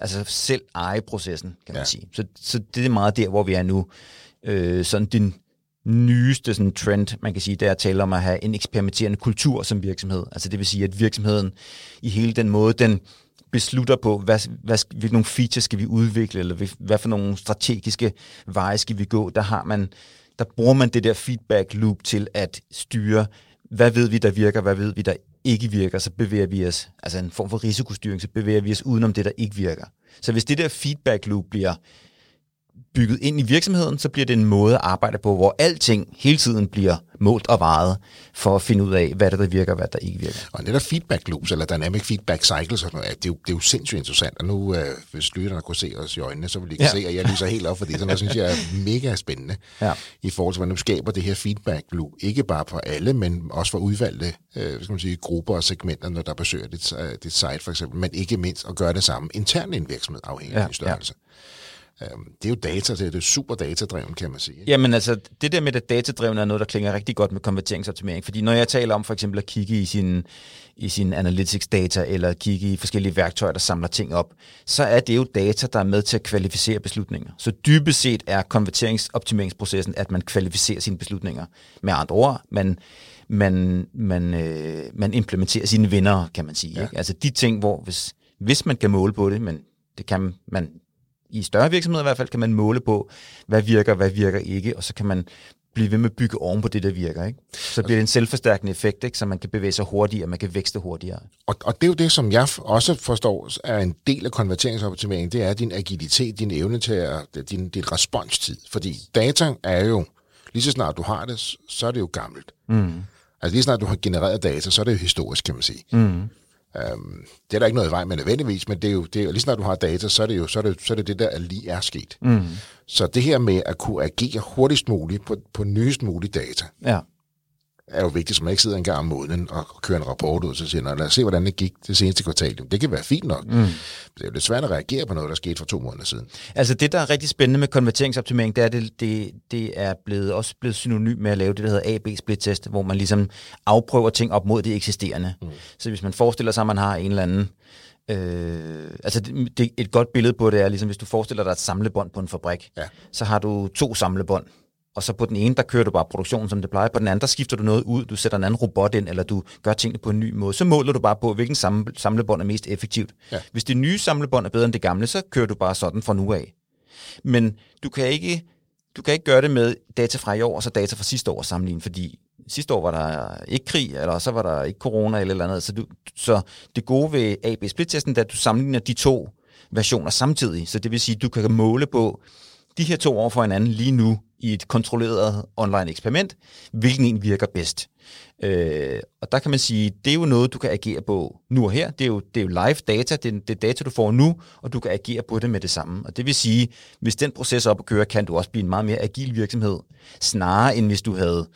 altså selv eje processen, kan man Ja. sige. Så, så det er meget der, hvor vi er nu. Øh, sådan din nyeste sådan trend, man kan sige, det er at tale om at have en eksperimenterende kultur som virksomhed. Altså det vil sige, at virksomheden i hele den måde, den beslutter på, hvad, hvad, hvilke nogle features skal vi udvikle, eller hvad- hvad for nogle strategiske veje skal vi gå, der har man, der bruger man det der feedback loop til at styre, hvad ved vi, der virker, hvad ved vi, der ikke virker, så bevæger vi os, altså en form for risikostyring, så bevæger vi os udenom det, der ikke virker. Så hvis det der feedback loop bliver bygget ind i virksomheden, så bliver det en måde at arbejde på, hvor alting hele tiden bliver målt og vejet for at finde ud af, hvad der, der virker og hvad der ikke virker. Og det der feedback loops, eller dynamic feedback cycles, og sådan noget, det, er jo, det er jo sindssygt interessant. Og nu, øh, hvis lytterne kunne se os i øjnene, så vil de Ja. ja. se, at jeg lyser helt op, fordi sådan noget synes jeg er mega spændende. Ja. I forhold til, hvordan du skaber det her feedback loop. Ikke bare på alle, men også for udvalgte øh, skal man sige, grupper og segmenter, når der besøger dit, øh, dit site for eksempel. Men ikke mindst at gøre det samme internt i en virksomhed, afhængig Ja, af din størrelse. Øhm, det er jo data, det er det super datadreven, kan man sige. ikke? Jamen altså, det der med det datadrevne er noget, der klinger rigtig godt med konverteringsoptimering. Fordi når jeg taler om for eksempel at kigge i sin, i sin analytics data, eller kigge i forskellige værktøjer, der samler ting op, så er det jo data, der er med til at kvalificere beslutninger. Så dybest set er konverteringsoptimeringsprocessen, at man kvalificerer sine beslutninger. Med andre ord, man, man, man, øh, man implementerer sine vinder, kan man sige. Ja. Ikke? Altså de ting, hvor hvis, hvis man kan måle på det, men det kan man i større virksomheder i hvert fald, kan man måle på, hvad virker, hvad virker ikke, og så kan man blive ved med at bygge oven på det, der virker. Ikke? Så bliver det en selvforstærkende effekt, ikke? så man kan bevæge sig hurtigere, man kan vækste hurtigere. Og, og det er jo det, som jeg også forstår er en del af konverteringsoptimering, det er din agilitet, din evne til at, din, din responstid. Fordi data er jo, lige så snart du har det, så er det jo gammelt. Mm. Altså lige så snart du har genereret data, så er det jo historisk, kan man sige. Mm. Um, det er der ikke noget i vej med nødvendigvis, men det er jo, det er lige snart du har data, så er det jo så er det, så er det, det der er lige er sket. Mm. Så det her med at kunne agere hurtigst muligt på, på nyest muligt data, Ja. Er jo vigtigt, så man ikke sidder en gang om måneden og kører en rapport ud, så siger, "Nå, lad os se, hvordan det gik det seneste kvartal. Det kan være fint nok. Mm. Det er jo lidt svært at reagere på noget, der skete for to måneder siden. Altså det, der er rigtig spændende med konverteringsoptimering, det er, det, det, det er blevet, også blevet synonym med at lave det, der hedder AB-split-test, hvor man ligesom afprøver ting op mod det eksisterende. Mm. Så hvis man forestiller sig, at man har en eller anden... Øh, altså det, det, et godt billede på det er, ligesom hvis du forestiller dig et samlebånd på en fabrik, Ja. så har du to samlebånd, og så på den ene, der kører du bare produktionen, som det plejer. På den anden, der skifter du noget ud, du sætter en anden robot ind, eller du gør tingene på en ny måde. Så måler du bare på, hvilken samle, samlebånd er mest effektivt. Ja. Hvis det nye samlebånd er bedre end det gamle, så kører du bare sådan fra nu af. Men du kan ikke, du kan ikke gøre det med data fra i år, og så data fra sidste år sammenlignet, fordi sidste år var der ikke krig, eller så var der ikke corona eller eller andet. Så, du, så det gode ved AB-split-testen, det er, at du sammenligner de to versioner samtidig. Så det vil sige, at du kan måle på de her to år for hinanden lige nu i et kontrolleret online eksperiment, hvilken en virker bedst. Øh, og der kan man sige, det er jo noget, du kan agere på nu og her. Det er jo, det er jo live data, det er, det er data, du får nu, og du kan agere på det med det samme. Og det vil sige, hvis den proces er op at køre, kan du også blive en meget mere agil virksomhed, snarere end hvis du havde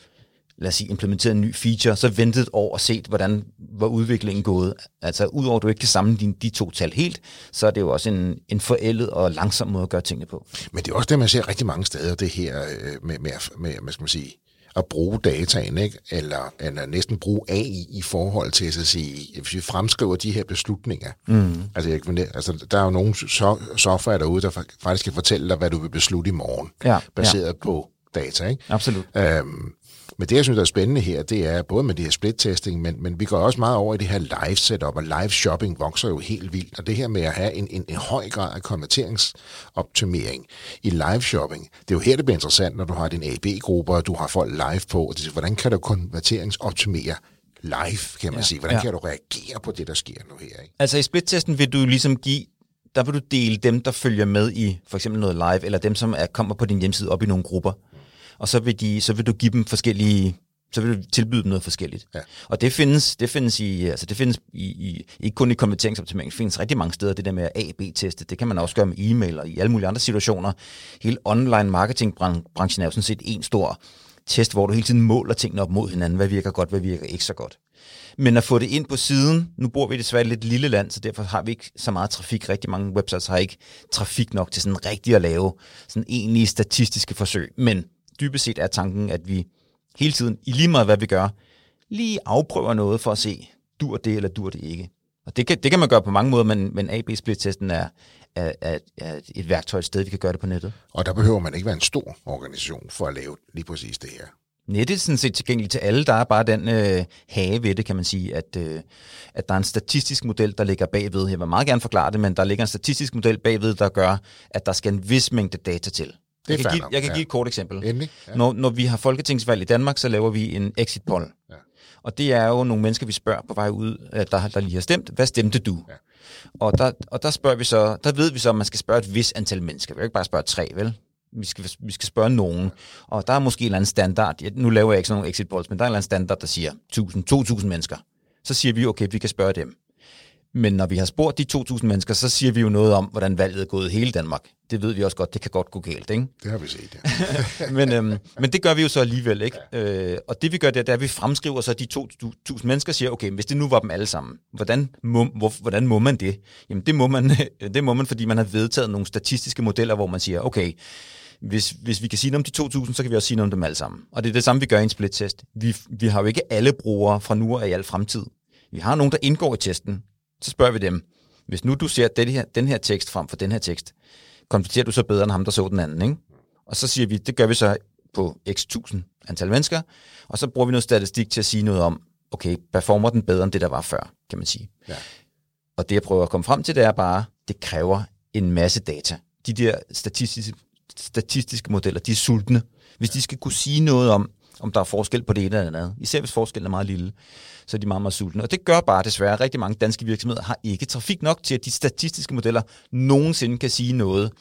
lad os sige, implementeret en ny feature, så ventet et år og set, hvordan var udviklingen gået. Altså, udover at du ikke kan sammenligne de to tal helt, så er det jo også en, en forældet og langsom måde at gøre tingene på. Men det er også det, man ser rigtig mange steder, det her øh, med, med, med hvad skal man sige, at bruge dataen, ikke? Eller, eller næsten bruge AI i forhold til at sige, hvis vi fremskriver de her beslutninger. Mm. Altså, jeg, altså, der er jo nogle so- software derude, der fa- faktisk kan fortælle dig, hvad du vil beslutte i morgen, Ja, baseret ja. på data. Ikke? Absolut. Øhm, men det, jeg synes, der er spændende her, det er både med det her split-testing, men, men vi går også meget over i det her live-setup, og live-shopping vokser jo helt vildt. Og det her med at have en, en, en høj grad af konverteringsoptimering i live-shopping, det er jo her, det bliver interessant, når du har din AB-grupper, og du har folk live på, og det, er, hvordan kan du konverteringsoptimere live, kan man ja, sige? Hvordan ja. kan du reagere på det, der sker nu her? Ikke? Altså i split-testen vil du ligesom give, der vil du dele dem, der følger med i for eksempel noget live, eller dem, som er, kommer på din hjemmeside op i nogle grupper. Og så vil, de, så vil du give dem forskellige så vil du tilbyde dem noget forskelligt. Ja. Og det findes, det findes, i, altså det findes i, i, ikke kun i konverteringsoptimering, det findes rigtig mange steder, det der med at A-B-teste, det kan man også gøre med e-mail og i alle mulige andre situationer. Hele online marketingbranchen er jo sådan set en stor test, hvor du hele tiden måler tingene op mod hinanden. Hvad virker godt, hvad virker ikke så godt. Men at få det ind på siden, nu bor vi desværre i et lidt lille land, så derfor har vi ikke så meget trafik. Rigtig mange websites har ikke trafik nok til sådan rigtigt at lave sådan egentlige statistiske forsøg. Men dybest set er tanken, at vi hele tiden, i lige meget hvad vi gør, lige afprøver noget for at se, dur det eller dur det ikke. Og det kan, det kan man gøre på mange måder, men, men AB-split-testen er, er, er, er et værktøj et sted, vi kan gøre det på nettet. Og der behøver man ikke være en stor organisation for at lave lige præcis det her. Nettet er sådan set tilgængeligt til alle. Der er bare den øh, hage ved det, kan man sige, at, øh, at der er en statistisk model, der ligger bagved. Jeg vil meget gerne forklare det, men der ligger en statistisk model bagved, der gør, at der skal en vis mængde data til. Det jeg kan, give, jeg kan ja. give et kort eksempel. Endelig. Ja. Når, når vi har folketingsvalg i Danmark, så laver vi en exit poll. Ja. Og det er jo nogle mennesker, vi spørger på vej ud, øh, der, der lige har stemt. Hvad stemte du? Ja. Og, der, og der spørger vi så, der ved vi så, at man skal spørge et vis antal mennesker. Vi kan ikke bare spørge tre, vel? Vi skal, vi skal spørge nogen. Og der er måske en eller anden standard. Nu laver jeg ikke sådan nogle exit polls, men der er en eller anden standard, der siger 1000, 2000 mennesker. Så siger vi, okay, vi kan spørge dem. Men når vi har spurgt de 2.000 mennesker, så siger vi jo noget om, hvordan valget er gået i hele Danmark. Det ved vi også godt, det kan godt gå galt, ikke? Det har vi set, ja. [laughs] men, øhm, men det gør vi jo så alligevel, ikke? Øh, og det vi gør, det er, at vi fremskriver så de 2.000 mennesker siger, okay, hvis det nu var dem alle sammen, hvordan må, hvor, hvordan må man det? Jamen det må man, [laughs] det må man, fordi man har vedtaget nogle statistiske modeller, hvor man siger, okay, hvis, hvis vi kan sige noget om de 2.000, så kan vi også sige noget om dem alle sammen. Og det er det samme, vi gør i en split-test. Vi, vi har jo ikke alle brugere fra nu og i al fremtid. Vi har nogen, der indgår i testen. Så spørger vi dem, hvis nu du ser den her, den her tekst frem for den her tekst, konverterer du så bedre end ham, der så den anden, ikke? Og så siger vi, det gør vi så på x tusind antal mennesker, og så bruger vi noget statistik til at sige noget om, okay, performer den bedre end det, der var før, kan man sige. Ja. Og det, jeg prøver at komme frem til, det er bare, det kræver en masse data. De der statistiske, statistiske modeller, de er sultne. Hvis de skal kunne sige noget om, om der er forskel på det ene eller andet, især hvis forskellen er meget lille, så er de meget, meget sultne. Og det gør bare desværre, at rigtig mange danske virksomheder har ikke trafik nok til, at de statistiske modeller nogensinde kan sige noget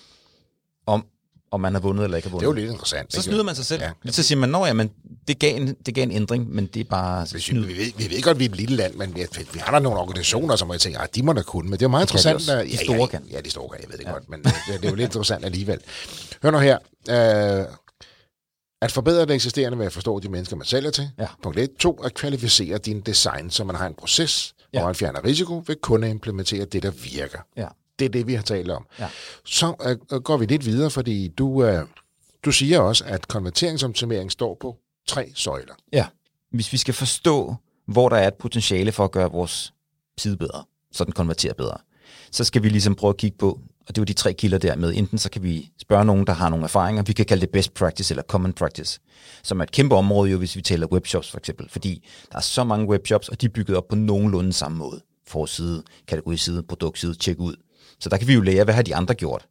om, om man har vundet eller ikke har Det er vundet. jo lidt interessant. så snyder man sig selv. Ja. Så siger man, nå ja, men det gav en, det gav en ændring, men det er bare vi, snyd. vi, ved, vi ved godt, at vi er et lille land, men vi, vi har der nogle organisationer, som jeg tænker, at de må da kunne. Men det er jo meget kan de interessant. at- De ja, store ja, kan. Ja, de store kan, jeg ved det ja. godt, men det, det er jo lidt interessant alligevel. Hør nu her. Øh, at forbedre det eksisterende ved at forstå de mennesker, man sælger til. Ja. Punkt 1. 2. At kvalificere din design, så man har en proces, ja. Hvor man fjerner risiko ved kun at implementere det, der virker. Ja. Det er det, vi har talt om. Ja. Så øh, går vi lidt videre, fordi du, øh, du siger også, at konverteringsoptimering står på tre søjler. Ja. Hvis vi skal forstå, hvor der er et potentiale for at gøre vores side bedre, så den konverterer bedre, så skal vi ligesom prøve at kigge på, og det er jo de tre kilder der med, enten så kan vi spørge nogen, der har nogle erfaringer, vi kan kalde det best practice eller common practice, som er et kæmpe område jo, hvis vi taler webshops for eksempel, fordi der er så mange webshops, og de er bygget op på nogenlunde samme måde. Forside, kategoriside, produktside, tjek ud. Så der kan vi jo lære, hvad har de andre gjort?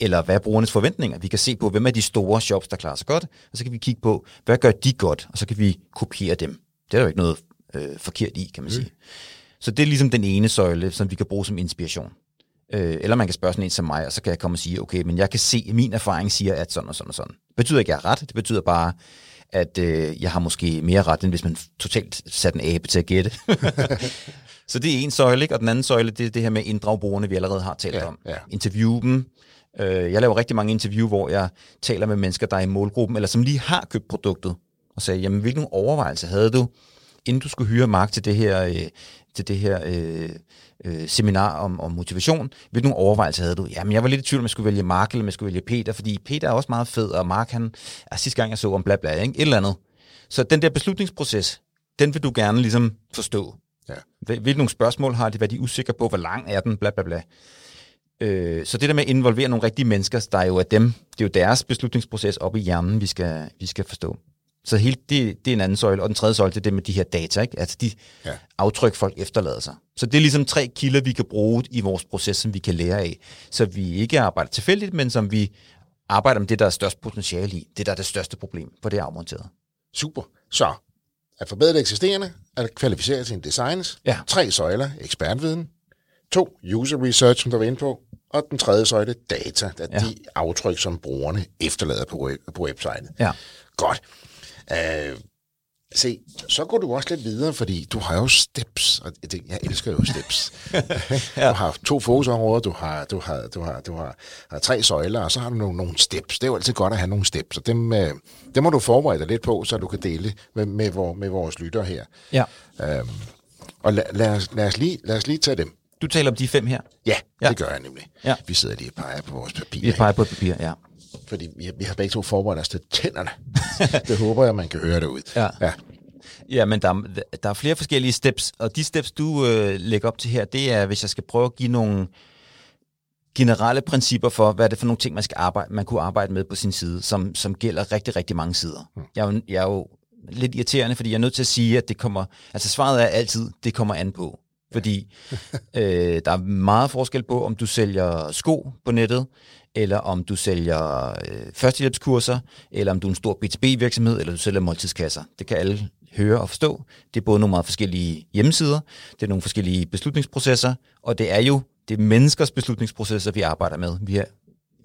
eller hvad er brugernes forventninger? Vi kan se på, hvem er de store shops, der klarer sig godt, og så kan vi kigge på, hvad gør de godt, og så kan vi kopiere dem. Det er der jo ikke noget øh, forkert i, kan man sige. Så det er ligesom den ene søjle, som vi kan bruge som inspiration. Øh, eller man kan spørge sådan en som mig, og så kan jeg komme og sige, okay, men jeg kan se, at min erfaring siger, at sådan og sådan og sådan. Det betyder ikke, at jeg har ret. Det betyder bare, at øh, jeg har måske mere ret, end hvis man totalt satte en abe til at gætte. [laughs] så det er en søjle, ikke? og den anden søjle, det er det her med at inddrage brugerne, vi allerede har talt Ja, om. ja. Interview dem. Øh, jeg laver rigtig mange interview, hvor jeg taler med mennesker, der er i målgruppen, eller som lige har købt produktet, og sagde, jamen hvilken overvejelse havde du, inden du skulle hyre Mark til det her, øh, til det her øh, øh, seminar om, om motivation, hvilken overvejelse havde du? Jamen, jeg var lidt i tvivl, om jeg skulle vælge Mark, eller om jeg skulle vælge Peter, fordi Peter er også meget fed, og Mark, han, er sidste gang jeg så om bla bla, ikke? et eller andet. Så den der beslutningsproces, den vil du gerne ligesom forstå. Ja. Hvil- Hvilke nogle spørgsmål har de, hvad de er usikre på, hvor lang er den, bla bla bla. Øh, så det der med at involvere nogle rigtige mennesker, der er jo af dem, det er jo deres beslutningsproces op i hjernen, vi skal, vi skal forstå. Så hele, det, det er en anden søjle, og den tredje søjle, det er det med de her data, ikke? altså de Ja. aftryk, folk efterlader sig. Så det er ligesom tre kilder, vi kan bruge i vores proces, som vi kan lære af, så vi ikke arbejder tilfældigt, men som vi arbejder med det, der er størst potentiale i, det der er det største problem, for det er afmonteret. Super. Så, at forbedre det eksisterende, at kvalificere sine designs, Ja. tre søjler, ekspertviden, to, user research, som der var inde på, og den tredje søjle, data, at ja. De aftryk, som brugerne efterlader på, web, på websitet. Ja. Godt. Uh, se, så går du også lidt videre, fordi du har jo steps, og det, jeg elsker jo steps. [laughs] ja. Du har to fokusområder, du har, du har, du har, du har, har tre søjler, og så har du nogle, nogle steps. Det er jo altid godt at have nogle steps, og dem, øh, dem må du forberede dig lidt på, så du kan dele med, med, vor, med vores lyttere her. ja. Øhm, og lad, lad, os, lad, os lige, lad os lige tage dem. Du taler om de fem her. Ja, ja, det gør jeg nemlig. Ja. Vi sidder lige og peger på vores papir. Vi peger på papir, ja. Fordi vi, vi har begge to forberedt os til tænderne. [laughs] det håber jeg, man kan høre derude. Ja. ja. Ja, men der, er- der er flere forskellige steps, og de steps, du øh, lægger op til her, det er, hvis jeg skal prøve at give nogle generelle principper for, hvad er det for nogle ting, man skal arbejde, man kunne arbejde med på sin side, som, som gælder rigtig, rigtig mange sider. Mm. Jeg, er jo, jeg er jo lidt irriterende, fordi jeg er nødt til at sige, at det kommer, altså svaret er altid, det kommer an på. Fordi øh, der er meget forskel på, om du sælger sko på nettet, eller om du sælger øh, førstehjælpskurser, eller om du er en stor B2B-virksomhed, eller du sælger måltidskasser. Det kan alle høre og forstå. Det er både nogle meget forskellige hjemmesider, det er nogle forskellige beslutningsprocesser, og det er jo det er menneskers beslutningsprocesser, vi arbejder med. Vi har,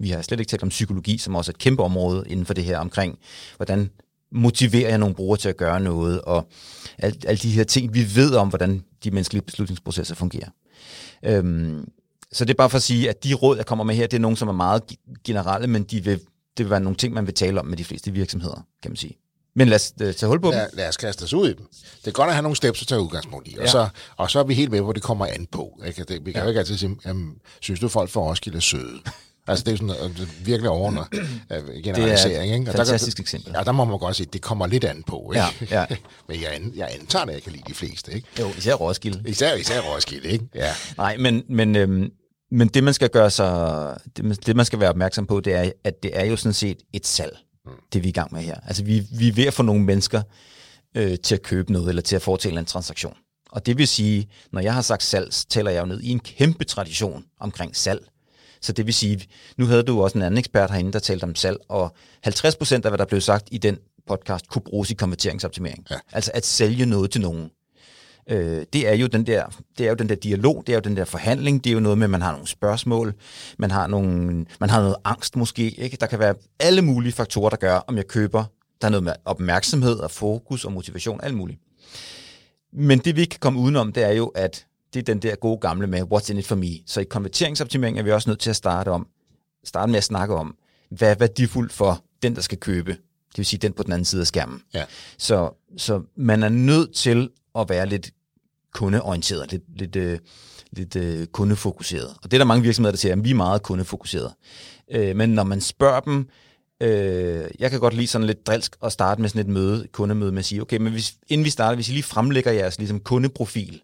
vi har slet ikke talt om psykologi, som også er et kæmpe område inden for det her omkring, hvordan motiverer jeg nogle brugere til at gøre noget, og alle, alle de her ting, vi ved om, hvordan de menneskelige beslutningsprocesser fungerer. Øhm, så det er bare for at sige, at de råd, jeg kommer med her, det er nogle, som er meget generelle, men de vil, det vil være nogle ting, man vil tale om med de fleste virksomheder, kan man sige. Men lad os uh, tage hul på lad, dem. Lad os kaste os ud i dem. Det er godt at have nogle steps at tage udgangspunkt i. Og, Ja. så, og så er vi helt med, hvor det kommer an på. Ikke? Det, vi kan ja. jo ikke altid sige, jamen, synes du folk for Roskilde er søde? [laughs] Altså, det er sådan øh, virkelig overordnet øh, generalisering. ikke? Og et der fantastisk eksempel. Ja, der må man godt sige, at det kommer lidt an på. Ikke? Ja, ja. [laughs] Men jeg, jeg antager, at jeg kan lide de fleste. Ikke? Jo, især Roskilde. Især, især Roskilde. Ikke? Ja. Nej, men, men, øhm, men det, man skal gøre sig, det, man- det, man skal være opmærksom på, det er, at det er jo sådan set et salg, det vi er i gang med her. Altså, vi, vi er ved at få nogle mennesker øh, til at købe noget, eller til at foretage en transaktion. Og det vil sige, når jeg har sagt salg, så taler jeg jo ned i en kæmpe tradition omkring salg. Så det vil sige, nu havde du også en anden ekspert herinde, der talte om salg, og 50 procent af, hvad der blev sagt i den podcast, kunne bruges i konverteringsoptimering. Ja. Altså at sælge noget til nogen. Øh, det er jo den der, det er jo den der dialog, det er jo den der forhandling, det er jo noget med, at man har nogle spørgsmål, man har, nogle, man har noget angst måske, ikke? Der kan være alle mulige faktorer, der gør, om jeg køber. Der er noget med opmærksomhed og fokus og motivation, alt muligt. Men det vi ikke kan komme udenom, det er jo, at det er den der gode gamle med, what's in it for me. Så i konverteringsoptimering er vi også nødt til at starte, om, starte med at snakke om, hvad er værdifuldt for den, der skal købe. Det vil sige den på den anden side af skærmen. Ja. Så, så man er nødt til at være lidt kundeorienteret, lidt, lidt, øh, lidt øh, kundefokuseret. Og det er der mange virksomheder, der siger, at vi er meget kundefokuseret. Øh, men når man spørger dem, øh, jeg kan godt lide sådan lidt drilsk at starte med sådan et møde, kundemøde med at sige, okay, men hvis, inden vi starter, hvis I lige fremlægger jeres ligesom, kundeprofil,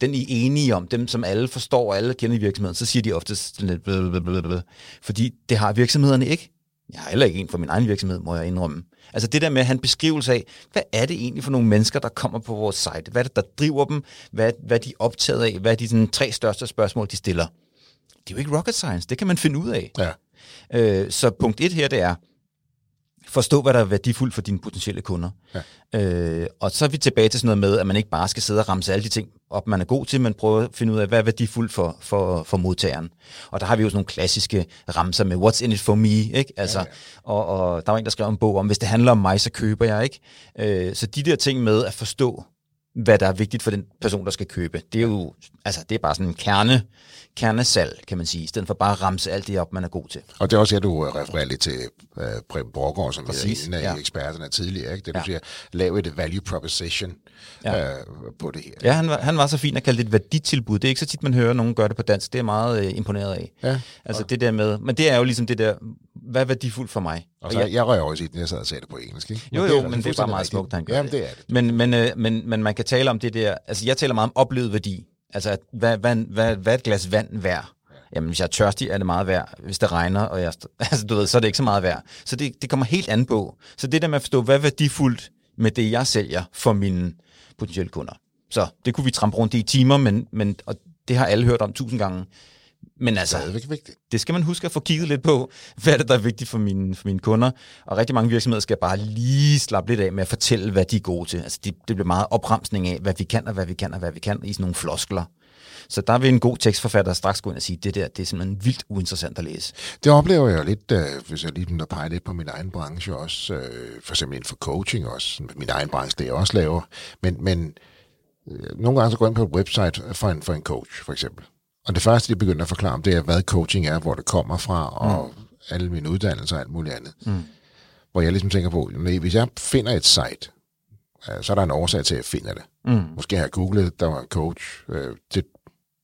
den I er enige om, dem som alle forstår alle kender i virksomheden, så siger de ofte sådan lidt blablabla, fordi det har virksomhederne ikke. Jeg har heller ikke en for min egen virksomhed, må jeg indrømme. Altså det der med at have en beskrivelse af, hvad er det egentlig for nogle mennesker, der kommer på vores site? Hvad er det, der driver dem? Hvad, hvad er de optaget af? Hvad er de sådan, tre største spørgsmål, de stiller? Det er jo ikke rocket science, det kan man finde ud af. Ja. Øh, så punkt et her, det er, forstå, hvad der er værdifuldt for dine potentielle kunder. Ja. Øh, og så er vi tilbage til sådan noget med, at man ikke bare skal sidde og ramse alle de ting op, man er god til, men prøve at finde ud af, hvad er værdifuldt for, for, for modtageren. Og der har vi jo sådan nogle klassiske ramser med, what's in it for me, ikke? Altså, ja, ja. Og, og der var en, der skrev en bog om, hvis det handler om mig, så køber jeg, ikke? Øh, så de der ting med at forstå, hvad der er vigtigt for den person, der skal købe, det er jo, altså, det er bare sådan en kerne, kernesalg, kan man sige, i stedet for bare at ramse alt det op, man er god til. Og det er også her, du refererer lidt til uh, Preben Borgård, som Præcis, er en af ja. eksperterne tidligere. Ikke? Det du Ja. siger, lav et value proposition Ja. uh, på det her. Ja, han var, han var så fin at kalde det et værditilbud. Det er ikke så tit, man hører nogen gøre det på dansk. Det er jeg meget øh, imponeret af. Ja. Altså det der med, men det er jo ligesom det der, hvad er værdifuldt for mig? Og så, jeg, jeg røg også i den, jeg sad og sagde det på engelsk. Ikke? jo, jo, da men det er bare meget rigtigt. smukt, han gør Jamen, det er det. Men, men, øh, men, men man kan tale om det der, altså jeg taler meget om oplevet værdi. Altså, at hvad, hvad, hvad, hvad er et glas vand værd? Jamen, hvis jeg er tørstig, er det meget værd. Hvis det regner, og jeg, [laughs] altså, du ved, så er det ikke så meget værd. Så det, det kommer helt an på. Så det der med at forstå, hvad er værdifuldt med det, jeg sælger for mine potentielle kunder. Så det kunne vi trampe rundt i i timer, men, men og det har alle hørt om tusind gange. Men altså, Stadigvæk vigtigt. det skal man huske at få kigget lidt på, hvad er det, der er vigtigt for mine, for mine kunder. Og rigtig mange virksomheder skal bare lige slappe lidt af med at fortælle, hvad de er gode til. Altså, det, det bliver meget opremsning af, hvad vi kan, og hvad vi kan, og hvad vi kan, i sådan nogle floskler. Så der vil en god tekstforfatter straks gå ind og sige, det der, det er simpelthen vildt uinteressant at læse. Det oplever jeg lidt, øh, hvis jeg lige begynder at pege lidt på min egen branche også, øh, for eksempel inden for coaching også, min egen branche, det jeg også laver. Men, men øh, nogle gange så går jeg ind på et website for en, for en coach, for eksempel. Og det første, de begynder at forklare om, det er, hvad coaching er, hvor det kommer fra, og mm. alle mine uddannelser og alt muligt andet. Mm. Hvor jeg ligesom tænker på, nej, hvis jeg finder et site, så er der en årsag til, at jeg finder det. Mm. Måske har jeg googlet, der var en coach. Øh, det,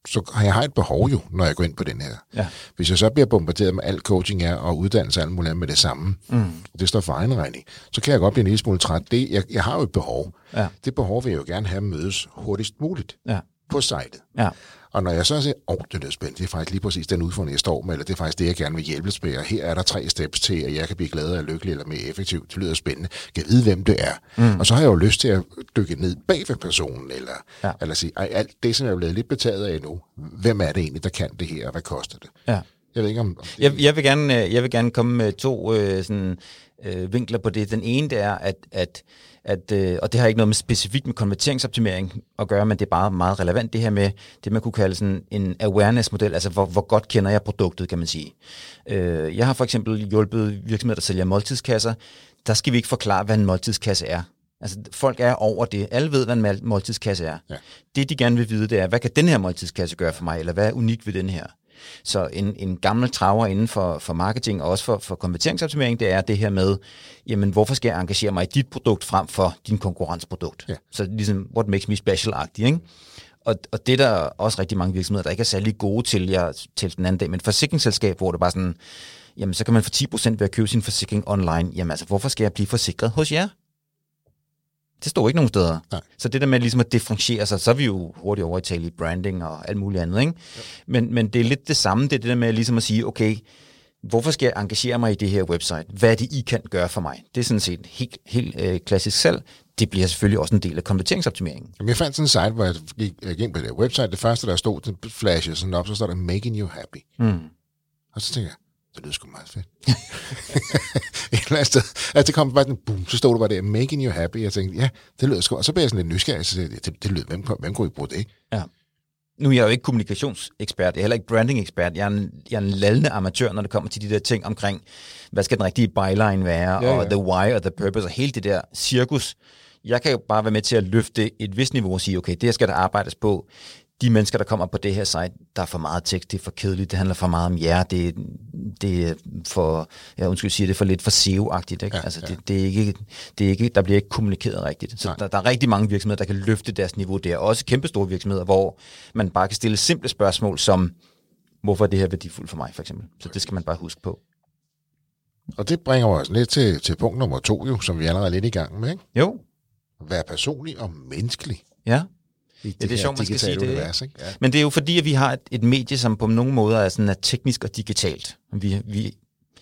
så har jeg har et behov jo, når jeg går ind på den her. Ja. Hvis jeg så bliver bombarderet med alt coaching er, og uddannelse og alt muligt andet med det samme, mm. det står for egen regning, så kan jeg godt blive en lille smule træt. Det, jeg, jeg har jo et behov. Ja. Det behov vil jeg jo gerne have mødes hurtigst muligt Ja. på sitet. Ja. Og når jeg så siger, åh, oh, det er spændende, det er faktisk lige præcis den udfordring, jeg står med, eller det er faktisk det, jeg gerne vil hjælpe med, og her er der tre steps til, at jeg kan blive gladere og lykkelig eller mere effektiv. Det lyder spændende. Jeg vide, hvem det er. Mm. Og så har jeg jo lyst til at dykke ned bag ved personen, eller, ja. eller sige, ej, alt det, som jeg er blevet lidt betaget af nu, hvem er det egentlig, der kan det her, og hvad koster det? Ja. Jeg ved ikke, om... Det... Jeg, jeg, vil gerne, øh, jeg vil gerne komme med to øh, sådan, øh, vinkler på det. Den ene, det er, at, at at, øh, og det har ikke noget med specifikt med konverteringsoptimering at gøre, men det er bare meget relevant, det her med det, man kunne kalde sådan en awareness-model, altså hvor, hvor godt kender jeg produktet, kan man sige. Øh, jeg har for eksempel hjulpet virksomheder, der sælger måltidskasser. Der skal vi ikke forklare, hvad en måltidskasse er. Altså, folk er over det. Alle ved, hvad en måltidskasse er. Ja. Det, de gerne vil vide, det er, hvad kan den her måltidskasse gøre for mig, eller hvad er unikt ved den her? Så en, en gammel traver inden for, for marketing og også for, for konverteringsoptimering, det er det her med, jamen hvorfor skal jeg engagere mig i dit produkt frem for din konkurrenceprodukt? Ja. Så ligesom, what makes me special-agtigt, ikke? Og, og det er der også rigtig mange virksomheder, der ikke er særlig gode til. Jeg til den anden dag et forsikringsselskab, hvor det bare sådan, jamen så kan man få 10% ved at købe sin forsikring online. Jamen altså, hvorfor skal jeg blive forsikret hos jer? Det står ikke nogen steder. Nej. Så det der med ligesom at differentiere sig, så er vi jo hurtigt over i tale i branding og alt muligt andet. Ikke? Ja. Men, men det er lidt det samme, det er det der med ligesom at sige, okay, hvorfor skal jeg engagere mig i det her website? Hvad er det, I kan gøre for mig? Det er sådan set helt, helt øh, klassisk selv. Det bliver selvfølgelig også en del af konverteringsoptimeringen. Jamen, jeg fandt sådan en site, hvor jeg gik, jeg gik på det website. Det første, der stod, den flashede sådan op, så står der, making you happy. Mm. Og så tænker jeg, det lyder sgu meget fedt. [laughs] et eller andet sted. Altså, det kom bare sådan, boom, så stod du bare der, making you happy. Jeg tænkte, ja, det lyder sgu. Og så blev jeg sådan lidt nysgerrig, så det, det, det lyder, hvem, hvem kunne I bruge det? Ja. Nu er jeg jo ikke kommunikationsekspert, jeg er heller ikke branding-ekspert. Jeg er, en, jeg er en lallende amatør, når det kommer til de der ting omkring, hvad skal den rigtige byline være, ja, ja. og the why og the purpose, og hele det der cirkus. Jeg kan jo bare være med til at løfte et vist niveau og sige, okay, det skal der arbejdes på de mennesker, der kommer på det her site, der er for meget tekst, det er for kedeligt, det handler for meget om jer, det, det er for, jeg undskyld sige, det er for lidt for SEO-agtigt. Ikke? Ja, altså, ja. Det, det, er ikke, det er ikke, der bliver ikke kommunikeret rigtigt. Så der, der, er rigtig mange virksomheder, der kan løfte deres niveau der. Også kæmpestore virksomheder, hvor man bare kan stille simple spørgsmål som, hvorfor er det her værdifuldt for mig, for eksempel. Så det skal man bare huske på. Og det bringer os lidt til, til punkt nummer to, jo, som vi allerede er lidt i gang med. Ikke? Jo. Vær personlig og menneskelig. Ja i det, ja, det er sjovt, man skal sige det. Univers, ikke? Ja. Men det er jo fordi, at vi har et, et medie, som på nogle måder er, sådan, er teknisk og digitalt. Vi, vi,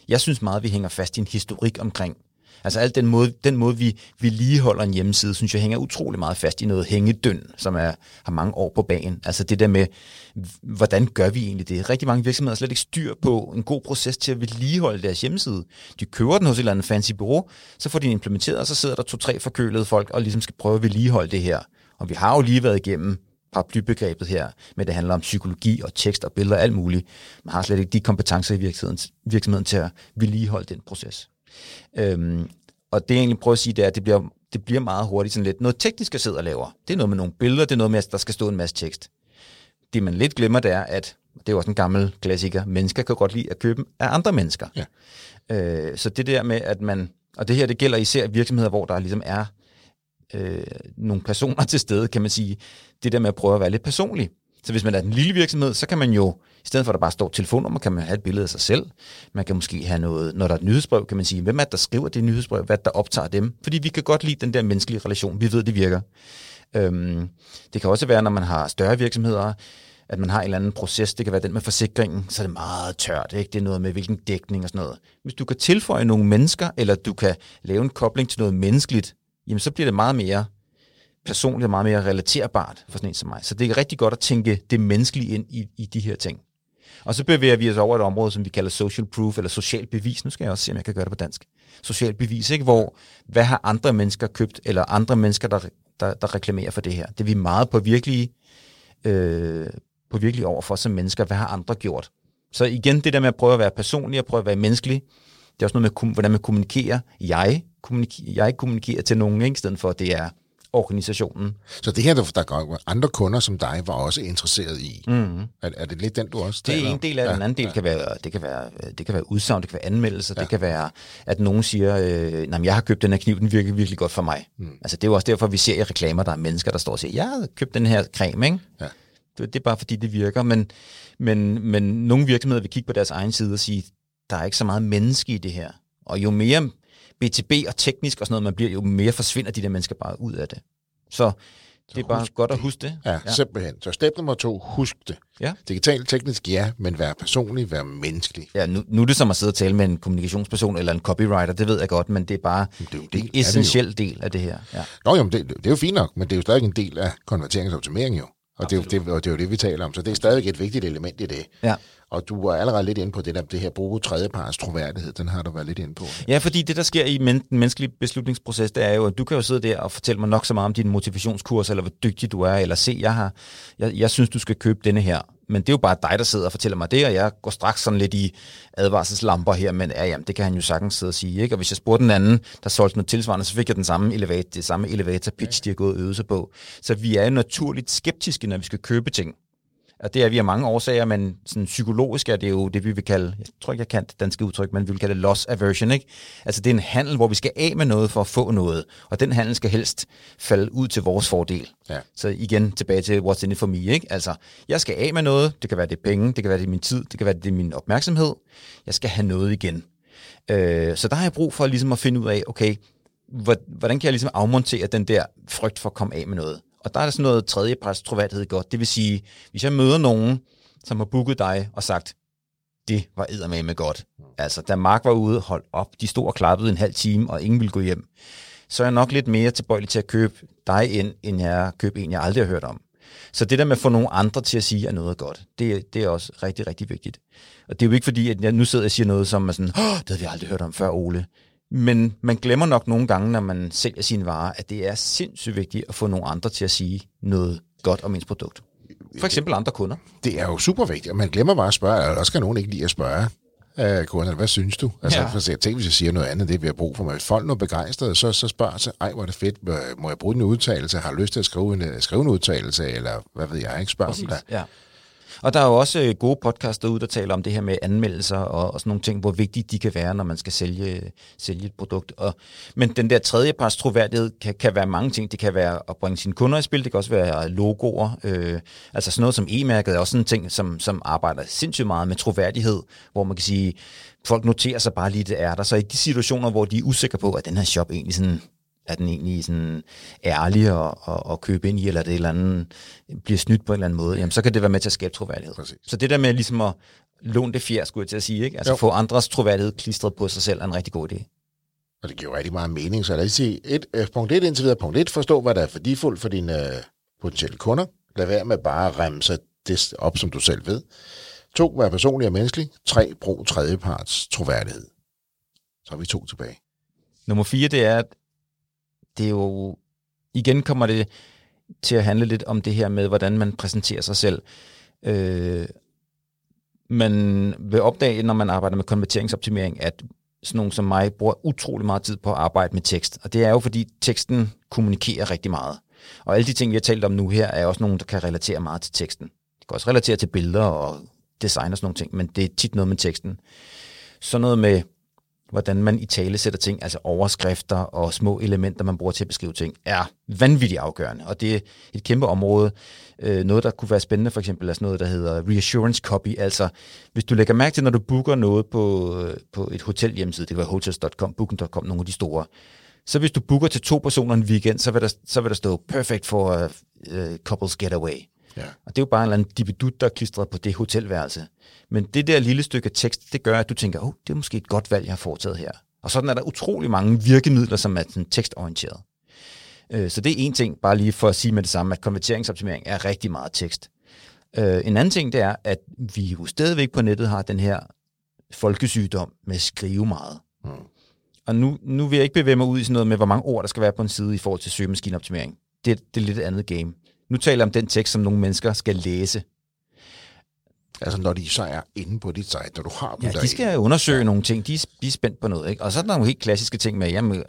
jeg synes meget, at vi hænger fast i en historik omkring. Altså alt den måde, den måde vi, vi lige holder en hjemmeside, synes jeg hænger utrolig meget fast i noget hængedøn, som er, har mange år på banen. Altså det der med, hvordan gør vi egentlig det? Rigtig mange virksomheder har slet ikke styr på en god proces til at vedligeholde deres hjemmeside. De køber den hos et eller andet fancy bureau, så får de den implementeret, og så sidder der to-tre forkølede folk og ligesom skal prøve at vedligeholde det her. Og vi har jo lige været igennem paraplybegrebet her, men det handler om psykologi og tekst og billeder og alt muligt. Man har slet ikke de kompetencer i virksomheden, virksomheden til at vedligeholde den proces. Øhm, og det jeg egentlig prøver at sige, det er, at det bliver, det bliver meget hurtigt sådan lidt noget teknisk, at sidde og laver. Det er noget med nogle billeder, det er noget med, at der skal stå en masse tekst. Det man lidt glemmer, det er, at det er også en gammel klassiker, mennesker kan godt lide at købe af andre mennesker. Ja. Øh, så det der med, at man, og det her det gælder især virksomheder, hvor der ligesom er øh, nogle personer til stede, kan man sige, det der med at prøve at være lidt personlig. Så hvis man er en lille virksomhed, så kan man jo, i stedet for at der bare står telefonnummer, kan man have et billede af sig selv. Man kan måske have noget, når der er et nyhedsbrev, kan man sige, hvem er det, der skriver det nyhedsbrev, hvad der optager dem. Fordi vi kan godt lide den der menneskelige relation, vi ved, det virker. Øhm, det kan også være, når man har større virksomheder, at man har en eller anden proces, det kan være den med forsikringen, så er det meget tørt, ikke? det er noget med hvilken dækning og sådan noget. Hvis du kan tilføje nogle mennesker, eller du kan lave en kobling til noget menneskeligt, jamen så bliver det meget mere personligt og meget mere relaterbart for sådan en som mig. Så det er rigtig godt at tænke det menneskelige ind i, i de her ting. Og så bevæger vi os over et område, som vi kalder social proof, eller social bevis. Nu skal jeg også se, om jeg kan gøre det på dansk. Social bevis, ikke? Hvor, hvad har andre mennesker købt, eller andre mennesker, der, der, der reklamerer for det her? Det er vi meget på virkelig, øh, på virkelig over for som mennesker. Hvad har andre gjort? Så igen, det der med at prøve at være personlig og prøve at være menneskelig, det er også noget med, hvordan man kommunikerer. Jeg kommunikerer, jeg kommunikerer til nogen, ikke? i stedet for, at det er organisationen. Så det her, der, der andre kunder som dig, var også interesseret i. Mm. Er, er det lidt den, du også Det er en del af ja, den anden del ja. kan være, det kan være, det kan være udsagn, det kan være anmeldelser, ja. det kan være, at nogen siger, øh, jeg har købt den her kniv, den virker virkelig godt for mig. Mm. Altså det er jo også derfor, vi ser i reklamer, der er mennesker, der står og siger, jeg har købt den her creme, ikke? Ja. Det, det er bare fordi, det virker, men, men, men nogle virksomheder vil kigge på deres egen side og sige, der er ikke så meget menneske i det her. Og jo mere BTB og teknisk og sådan noget man bliver, jo mere forsvinder de der mennesker bare ud af det. Så det er bare godt at huske det. Ja, ja, simpelthen. Så step nummer to, husk det. Ja. Digitalt teknisk, ja, men vær personlig, vær menneskelig. Ja, nu, nu er det som at sidde og tale med en kommunikationsperson eller en copywriter, det ved jeg godt, men det er bare det er jo en en del af det jo. essentiel del af det her. Ja. Nå jo, men det, det er jo fint nok, men det er jo stadig en del af konverteringsoptimering jo. Og det er, jo, det, og det er jo det, vi taler om. Så det er stadig et vigtigt element i det. Ja. Og du var allerede lidt inde på det der, det her bruge tredjeparts troværdighed. Den har du været lidt inde på. Ja, fordi det, der sker i men, den menneskelige beslutningsproces, det er jo, at du kan jo sidde der og fortælle mig nok så meget om din motivationskurs, eller hvor dygtig du er, eller se, jeg har, jeg, jeg synes, du skal købe denne her. Men det er jo bare dig, der sidder og fortæller mig det, og jeg går straks sådan lidt i advarselslamper her, men ja, jamen, det kan han jo sagtens sidde og sige. Ikke? Og hvis jeg spurgte den anden, der solgte noget tilsvarende, så fik jeg den samme elevator, det samme elevator pitch, de har gået og øvet sig på. Så vi er jo naturligt skeptiske, når vi skal købe ting. Og det er vi af mange årsager, men sådan psykologisk er det jo det, vi vil kalde, jeg tror ikke, jeg kan det danske udtryk, men vi vil kalde det loss aversion. Ikke? Altså det er en handel, hvor vi skal af med noget for at få noget, og den handel skal helst falde ud til vores fordel. Ja. Så igen tilbage til what's in it for me. Ikke? Altså, jeg skal af med noget, det kan være det er penge, det kan være det er min tid, det kan være det er min opmærksomhed. Jeg skal have noget igen. Øh, så der har jeg brug for ligesom at finde ud af, okay, hvor- hvordan kan jeg ligesom afmontere den der frygt for at komme af med noget? Og der er der sådan noget tredjeparts troværdighed godt. Det vil sige, hvis jeg møder nogen, som har booket dig og sagt, det var eddermame godt. Altså, da Mark var ude, hold op, de stod og klappede en halv time, og ingen ville gå hjem. Så er jeg nok lidt mere tilbøjelig til at købe dig ind, end jeg er købe en, jeg aldrig har hørt om. Så det der med at få nogle andre til at sige, at noget er godt, det, det er også rigtig, rigtig vigtigt. Og det er jo ikke fordi, at jeg nu sidder og siger noget, som er sådan, Åh, det havde vi aldrig hørt om før, Ole. Men man glemmer nok nogle gange, når man sælger sine varer, at det er sindssygt vigtigt at få nogle andre til at sige noget godt om ens produkt. For eksempel andre kunder. Det er jo super vigtigt, og man glemmer bare at spørge, og også kan nogen ikke lide at spørge uh, kunderne, hvad synes du? Altså, Ja. for jeg tænker, hvis jeg siger noget andet, det vi har brug for mig. Hvis folk nu er begejstrede, så, så spørger sig, ej, hvor er det fedt, Må- jeg bruge en udtalelse? Har lyst til at skrive en, øh, skrive en udtalelse? Eller hvad ved jeg, ikke? Spørg dem da. Ja. Og der er jo også øh, gode podcasts derude, der taler om det her med anmeldelser og, og sådan nogle ting, hvor vigtigt de kan være, når man skal sælge, sælge et produkt. Og, men den der tredjeparts troværdighed kan, kan være mange ting. Det kan være at bringe sine kunder i spil, det kan også være logoer. Øh, altså sådan noget som e-mærket er også sådan en ting, som, som arbejder sindssygt meget med troværdighed, hvor man kan sige, folk noterer sig bare lige, det er der. Så i de situationer, hvor de er usikre på, at den her shop egentlig sådan er den egentlig sådan ærlig at, at, at købe ind i, eller det eller andet bliver snydt på en eller anden måde, jamen så kan det være med til at skabe troværdighed. Præcis. Så det der med ligesom at låne det fjer, skulle jeg til at sige, ikke? altså Jo. få andres troværdighed klistret på sig selv, er en rigtig god idé. Og det giver rigtig meget mening. Så lad os sige, et, øh, punkt 1 indtil videre. Punkt 1, forstå, hvad der er værdifuldt for dine øh, potentielle kunder. Lad være med bare at remse det op, som du selv ved. To, vær personlig og menneskelig. Tre, brug tredjeparts troværdighed. Så er vi to tilbage. Nummer fire, det er, at det er jo, igen kommer det til at handle lidt om det her med, hvordan man præsenterer sig selv. Øh, man vil opdage, når man arbejder med konverteringsoptimering, at sådan nogen som mig bruger utrolig meget tid på at arbejde med tekst. Og det er jo, fordi teksten kommunikerer rigtig meget. Og alle de ting, vi har talt om nu her, er også nogen, der kan relatere meget til teksten. Det kan også relatere til billeder og design og sådan nogle ting, men det er tit noget med teksten. Så noget med, hvordan man i tale sætter ting, altså overskrifter og små elementer, man bruger til at beskrive ting, er vanvittigt afgørende. Og det er et kæmpe område. Øh, noget, der kunne være spændende, for eksempel er sådan noget, der hedder reassurance copy. Altså, hvis du lægger mærke til, når du booker noget på, øh, på et hotel hjemmeside, det kan være hotels.com, booking.com, nogle af de store, så hvis du booker til to personer en weekend, så vil der, så vil der stå perfect for a couples getaway. Ja. Og det er jo bare en eller anden dibidut, der er klistret på det hotelværelse. Men det der lille stykke tekst, det gør, at du tænker, åh, oh, det er måske et godt valg, jeg har foretaget her. Og sådan er der utrolig mange virkemidler, som er sådan tekstorienteret. Øh, Så det er en ting, bare lige for at sige med det samme, at konverteringsoptimering er rigtig meget tekst. Øh, En anden ting, det er, at vi jo stadigvæk på nettet har den her folkesygdom med at skrive meget. Mm. Og nu, nu vil jeg ikke bevæge mig ud i sådan noget med, hvor mange ord der skal være på en side i forhold til søgemaskineoptimering. Det, det er lidt et andet game. Nu taler jeg om den tekst, som nogle mennesker skal læse. Altså, når de så er inde på dit site, når du har dem Ja, de derinde. skal undersøge nogle ting. De er, de er spændt på noget. Ikke? Og så er der nogle helt klassiske ting med, jamen,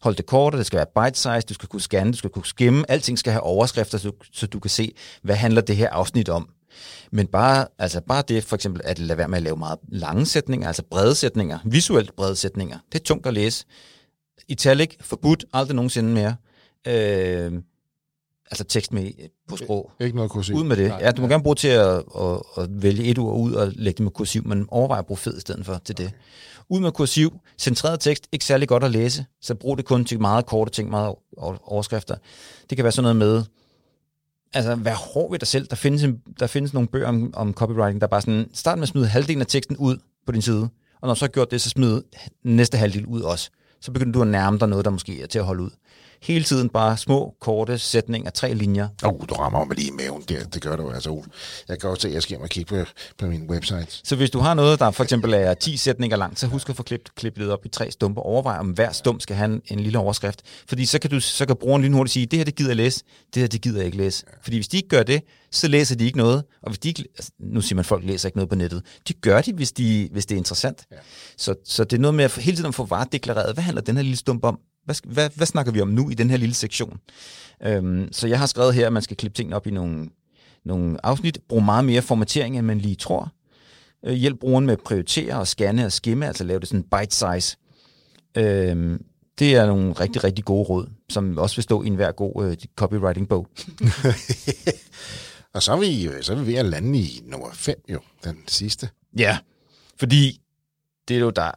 hold det kort, det skal være bite size, du skal kunne scanne, du skal kunne skimme, alting skal have overskrifter, så, du- så du kan se, hvad handler det her afsnit om. Men bare, altså bare det for eksempel, at lade være med at lave meget lange sætninger, altså brede sætninger, visuelt brede sætninger, det er tungt at læse. Italic, forbudt, aldrig nogensinde mere. Øh, altså tekst med på sprog. Ikke noget kursiv. Ud med det. Nej, Ja, du må gerne bruge til at, at, at vælge et ord ud og lægge det med kursiv, men overvej at bruge fed i stedet for til det. Ud med kursiv, centreret tekst, ikke særlig godt at læse, så brug det kun til meget korte ting, meget over- overskrifter. Det kan være sådan noget med, altså, vær hård ved dig selv. Der findes, en, der findes nogle bøger om, om copywriting, der bare sådan, start med at smide halvdelen af teksten ud på din side, og når du så har gjort det, så smid næste halvdel ud også. Så begynder du at nærme dig noget, der måske er til at holde ud hele tiden bare små, korte sætninger, tre linjer. Åh, oh, du rammer mig lige i maven. Det, det gør du altså. Jeg kan godt se, at jeg skal hjem og kigge på, på min website. Så hvis du har noget, der for eksempel er 10 sætninger langt, så husk at få klippet, klippet det op i tre stumper. Overvej, om hver stump skal have en, en lille overskrift. Fordi så kan, du, så kan brugeren lynhurtigt sige, det her det gider jeg læse, det her det gider jeg ikke læse. Fordi hvis de ikke gør det, så læser de ikke noget. Og hvis de ikke, altså, nu siger man, at folk læser ikke noget på nettet. De gør de, hvis, de, hvis det er interessant. Ja. Så, så det er noget med at hele tiden at få varedeklareret, hvad handler den her lille stump om? Hvad, hvad, hvad snakker vi om nu i den her lille sektion? Øhm, så jeg har skrevet her, at man skal klippe tingene op i nogle, nogle afsnit, bruge meget mere formatering, end man lige tror. Øh, hjælp brugeren med at prioritere og scanne og skimme, altså lave det sådan bite size. Øhm, det er nogle rigtig, rigtig gode råd, som også vil stå i enhver god øh, copywriting-bog. [laughs] og så er, vi, så er vi ved at lande i nummer 5 jo, den sidste. Ja, fordi det er jo der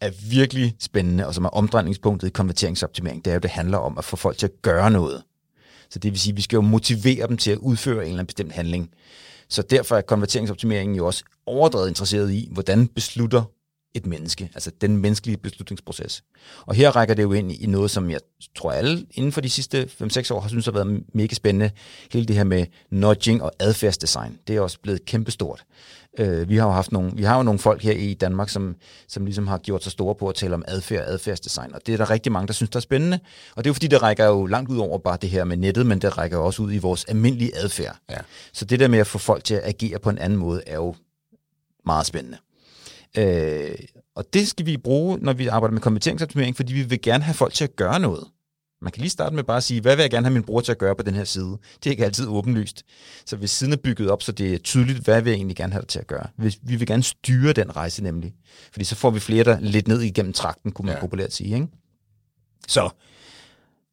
er virkelig spændende, og som er omdrejningspunktet i konverteringsoptimering, det er jo, det handler om at få folk til at gøre noget. Så det vil sige, at vi skal jo motivere dem til at udføre en eller anden bestemt handling. Så derfor er konverteringsoptimeringen jo også overdrevet interesseret i, hvordan beslutter et menneske, altså den menneskelige beslutningsproces. Og her rækker det jo ind i noget, som jeg tror alle inden for de sidste 5-6 år har synes har været mega spændende. Hele det her med nudging og adfærdsdesign, det er også blevet kæmpestort. Øh, vi har jo haft nogle, vi har jo nogle folk her i Danmark, som, som ligesom har gjort sig store på at tale om adfærd og adfærdsdesign, og det er der rigtig mange, der synes, der er spændende. Og det er jo fordi, det rækker jo langt ud over bare det her med nettet, men det rækker også ud i vores almindelige adfærd. Ja. Så det der med at få folk til at agere på en anden måde, er jo meget spændende. Øh, og det skal vi bruge, når vi arbejder med konverteringsoptimering, fordi vi vil gerne have folk til at gøre noget. Man kan lige starte med bare at sige, hvad vil jeg gerne have min bror til at gøre på den her side? Det er ikke altid åbenlyst. Så hvis siden er bygget op, så det er tydeligt, hvad vil jeg egentlig gerne have dig til at gøre? Vi vil gerne styre den rejse nemlig. Fordi så får vi flere, der lidt ned igennem trakten, kunne man ja. populært sige. Ikke? Så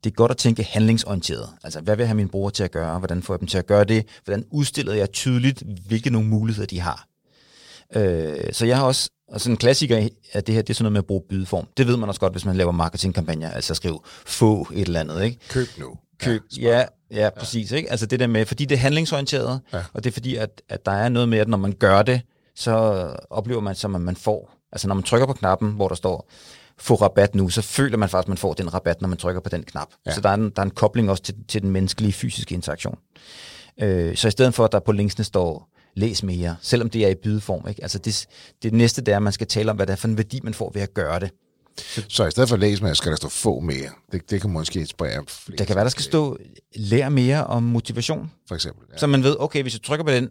det er godt at tænke handlingsorienteret. Altså, hvad vil jeg have min bror til at gøre? Hvordan får jeg dem til at gøre det? Hvordan udstiller jeg tydeligt, hvilke nogle muligheder de har? Øh, så jeg har også, og sådan en klassiker af det her, det er sådan noget med at bruge bydeform. Det ved man også godt, hvis man laver marketingkampagner, altså skrive få et eller andet, ikke? Køb nu. Køb, ja, ja, ja, præcis, ikke? Altså det der med, fordi det er handlingsorienteret, ja. og det er fordi, at, at der er noget med, at når man gør det, så oplever man som, at man får, altså når man trykker på knappen, hvor der står, få rabat nu, så føler man faktisk, at man får den rabat, når man trykker på den knap. Ja. Så der er, en, der er en kobling også til, til den menneskelige fysiske interaktion. Øh, så i stedet for, at der på linksene står læs mere, selvom det er i bydeform. Ikke? Altså det, det næste, det er, at man skal tale om, hvad det er for en værdi, man får ved at gøre det. Så, i stedet for læs mere, skal der stå få mere. Det, det kan måske inspirere flere. Det kan være, der skal stå lær mere om motivation. For eksempel. Ja. Så man ved, okay, hvis jeg trykker på den,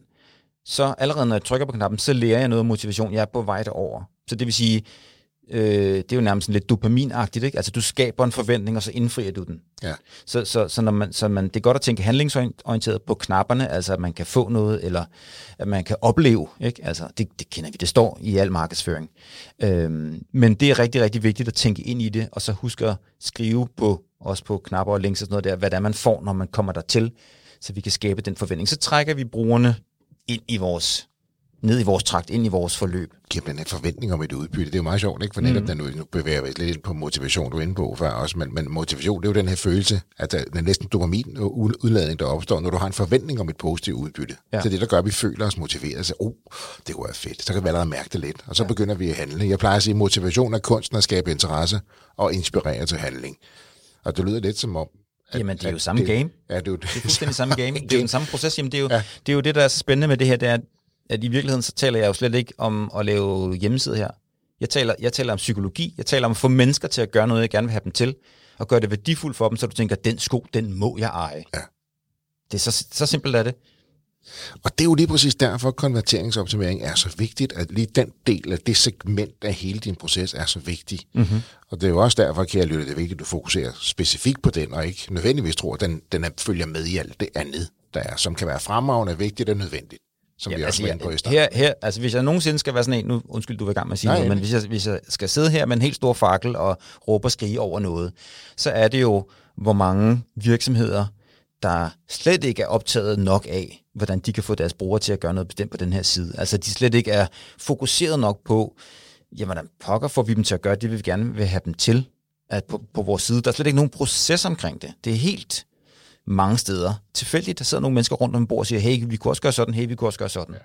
så allerede når jeg trykker på knappen, så lærer jeg noget om motivation. Jeg er på vej derover. Så det vil sige, øh, det er jo nærmest lidt dopaminagtigt, ikke? Altså du skaber en forventning, og så indfrier du den. Ja. Så, så, så, når man, så man, det er godt at tænke handlingsorienteret på knapperne, altså at man kan få noget, eller at man kan opleve, ikke? Altså det, det kender vi, det står i al markedsføring. Øhm, men det er rigtig, rigtig vigtigt at tænke ind i det, og så huske at skrive på, også på knapper og links og sådan noget der, hvad det er, man får, når man kommer dertil, så vi kan skabe den forventning. Så trækker vi brugerne ind i vores ned i vores trakt, ind i vores forløb. Giver man en forventning om et udbytte? Det er jo meget sjovt, ikke? For netop, mm. nu bevæger vi lidt ind på motivation, du er inde på før også, men, men motivation, det er jo den her følelse, at der er næsten dopamin og udladning, der opstår, når du har en forventning om et positivt udbytte. Ja. Så det, der gør, at vi føler os motiveret, så oh, det kunne være fedt. Så kan vi allerede mærke det lidt, og så ja. begynder vi at handle. Jeg plejer at sige, at motivation er kunsten at skabe interesse og inspirere til handling. Og det lyder lidt som om, at, Jamen, det er jo samme det, game. Ja, det er jo det. Det er fuldstændig samme game. Det er jo den [laughs] samme proces. Jamen, det er jo, ja. det, er jo det, der er spændende med det her, det er, at i virkeligheden så taler jeg jo slet ikke om at lave hjemmeside her. Jeg taler, jeg taler om psykologi. Jeg taler om at få mennesker til at gøre noget, jeg gerne vil have dem til, og gøre det værdifuldt for dem, så du tænker, den sko, den må jeg eje. Ja. Det er så, så simpelt er det. Og det er jo lige præcis derfor, at konverteringsoptimering er så vigtigt, at lige den del af det segment af hele din proces er så vigtig. Mm-hmm. Og det er jo også derfor, kære lytte, det er vigtigt, at du fokuserer specifikt på den, og ikke nødvendigvis tror, at den, den er, følger med i alt det andet, der er, som kan være fremragende, vigtigt og nødvendigt som ja, vi også altså, var på i Her, her, altså hvis jeg nogensinde skal være sådan en, nu undskyld, du vil i gang med at sige Nej, noget, men hvis jeg, hvis jeg skal sidde her med en helt stor fakkel og råbe og skrige over noget, så er det jo, hvor mange virksomheder, der slet ikke er optaget nok af, hvordan de kan få deres brugere til at gøre noget bestemt på den her side. Altså de slet ikke er fokuseret nok på, jamen hvordan pokker får vi dem til at gøre det, vi gerne vil have dem til at på, på vores side. Der er slet ikke nogen proces omkring det. Det er helt mange steder. Tilfældigt, der sidder nogle mennesker rundt om en bord og siger, hey, vi kunne også gøre sådan, hey, vi kunne også gøre sådan. Ja.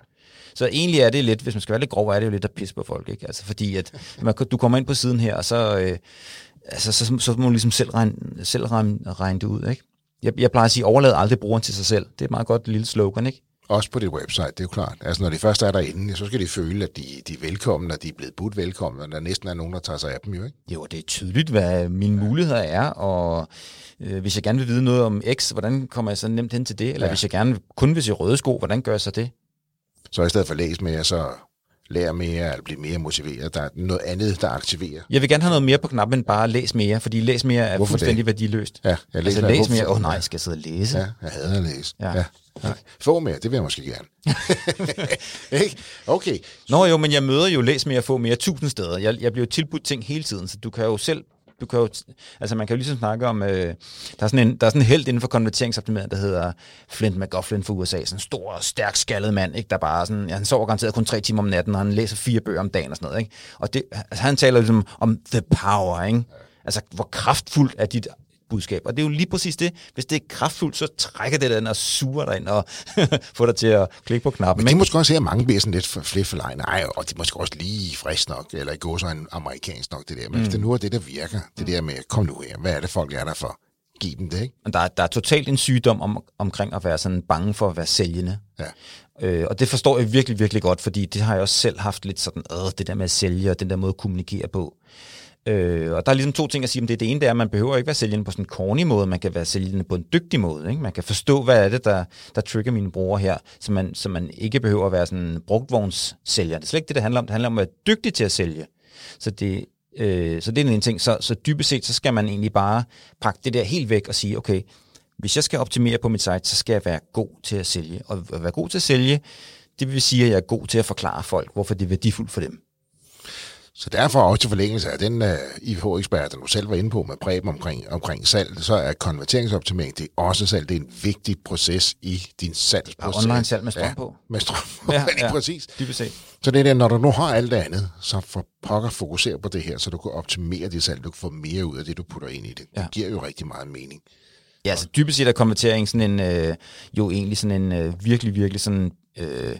Så egentlig er det lidt, hvis man skal være lidt grov, er det jo lidt at pisse på folk, ikke? Altså fordi, at man, du kommer ind på siden her, og så, øh, altså, så, så, så må du ligesom selv regne, selv regne, regne det ud, ikke? Jeg, jeg plejer at sige, overlad aldrig brugeren til sig selv. Det er et meget godt lille slogan, ikke? Også på dit website, det er jo klart. Altså når de først er derinde, så skal de føle, at de, de er velkomne, at de er blevet budt velkomne, og der næsten er nogen, der tager sig af dem jo, ikke? Jo, det er tydeligt, hvad mine ja. muligheder er, og øh, hvis jeg gerne vil vide noget om X, hvordan kommer jeg så nemt hen til det? Eller ja. hvis jeg gerne kun vil se røde sko, hvordan gør jeg så det? Så i stedet for at læse mere, så lære mere, eller blive mere motiveret. Der er noget andet, der aktiverer. Jeg vil gerne have noget mere på knappen end bare læs mere, fordi læs mere er Hvorfor fuldstændig det? værdiløst. Ja, jeg læser altså, læs mere. Åh oh, nej, skal jeg sidde og læse? Ja, jeg hader at læse. Ja. ja. Nej. Få mere, det vil jeg måske gerne. [laughs] ikke? Okay. Nå jo, men jeg møder jo læs mere, få mere tusind steder. Jeg, jeg bliver tilbudt ting hele tiden, så du kan jo selv du kan jo, altså man kan jo ligesom snakke om, øh, der, er sådan en, der er sådan en held inden for konverteringsoptimering, der hedder Flint McGofflin for USA, sådan en stor, stærk, skaldet mand, ikke, der bare sådan, ja, han sover garanteret kun tre timer om natten, og han læser fire bøger om dagen og sådan noget, ikke? Og det, altså, han taler ligesom om the power, ikke? Altså, hvor kraftfuldt er dit budskab. Og det er jo lige præcis det. Hvis det er kraftfuldt, så trækker det den og suger dig ind og [laughs] får dig til at klikke på knappen. Men det måske også at mange bliver sådan lidt for flere for. Nej, og det er måske også lige frisk nok, eller i går så en amerikansk nok, det der. Men mm. hvis det nu er det, der virker, det der med, kom nu her, hvad er det folk er der for? Giv dem det, ikke? Der, der er totalt en sygdom om, omkring at være sådan bange for at være sælgende. Ja. Øh, og det forstår jeg virkelig, virkelig godt, fordi det har jeg også selv haft lidt sådan, øh, det der med at sælge og den der måde at kommunikere på. Øh, Øh, og der er ligesom to ting at sige om det. Det ene det er, at man behøver ikke være sælgende på sådan en corny måde, man kan være sælgende på en dygtig måde. Ikke? Man kan forstå, hvad er det, der, der trigger mine brugere her, så man, så man ikke behøver at være sådan en brugtvognssælger. Det er slet ikke det, det handler om. Det handler om at være dygtig til at sælge. Så det, øh, så det er den ene ting. Så, så dybest set, så skal man egentlig bare pakke det der helt væk og sige, okay, hvis jeg skal optimere på mit site, så skal jeg være god til at sælge. Og at være god til at sælge, det vil sige, at jeg er god til at forklare folk, hvorfor det er værdifuldt for dem. Så derfor også til forlængelse af den uh, øh, IH-ekspert, du selv var inde på med Preben omkring, omkring salg, så er konverteringsoptimering det er også salg. Det er en vigtig proces i din salgsproces. Ja, online salg med strøm ja, på. Med strøm på, [laughs] ja, ja, præcis. set. Så det er der, når du nu har alt det andet, så for pokker fokusere på det her, så du kan optimere dit salg, du kan få mere ud af det, du putter ind i det. Ja. Det giver jo rigtig meget mening. Ja, altså dybest set er konvertering sådan en, øh, jo egentlig sådan en øh, virkelig, virkelig sådan øh,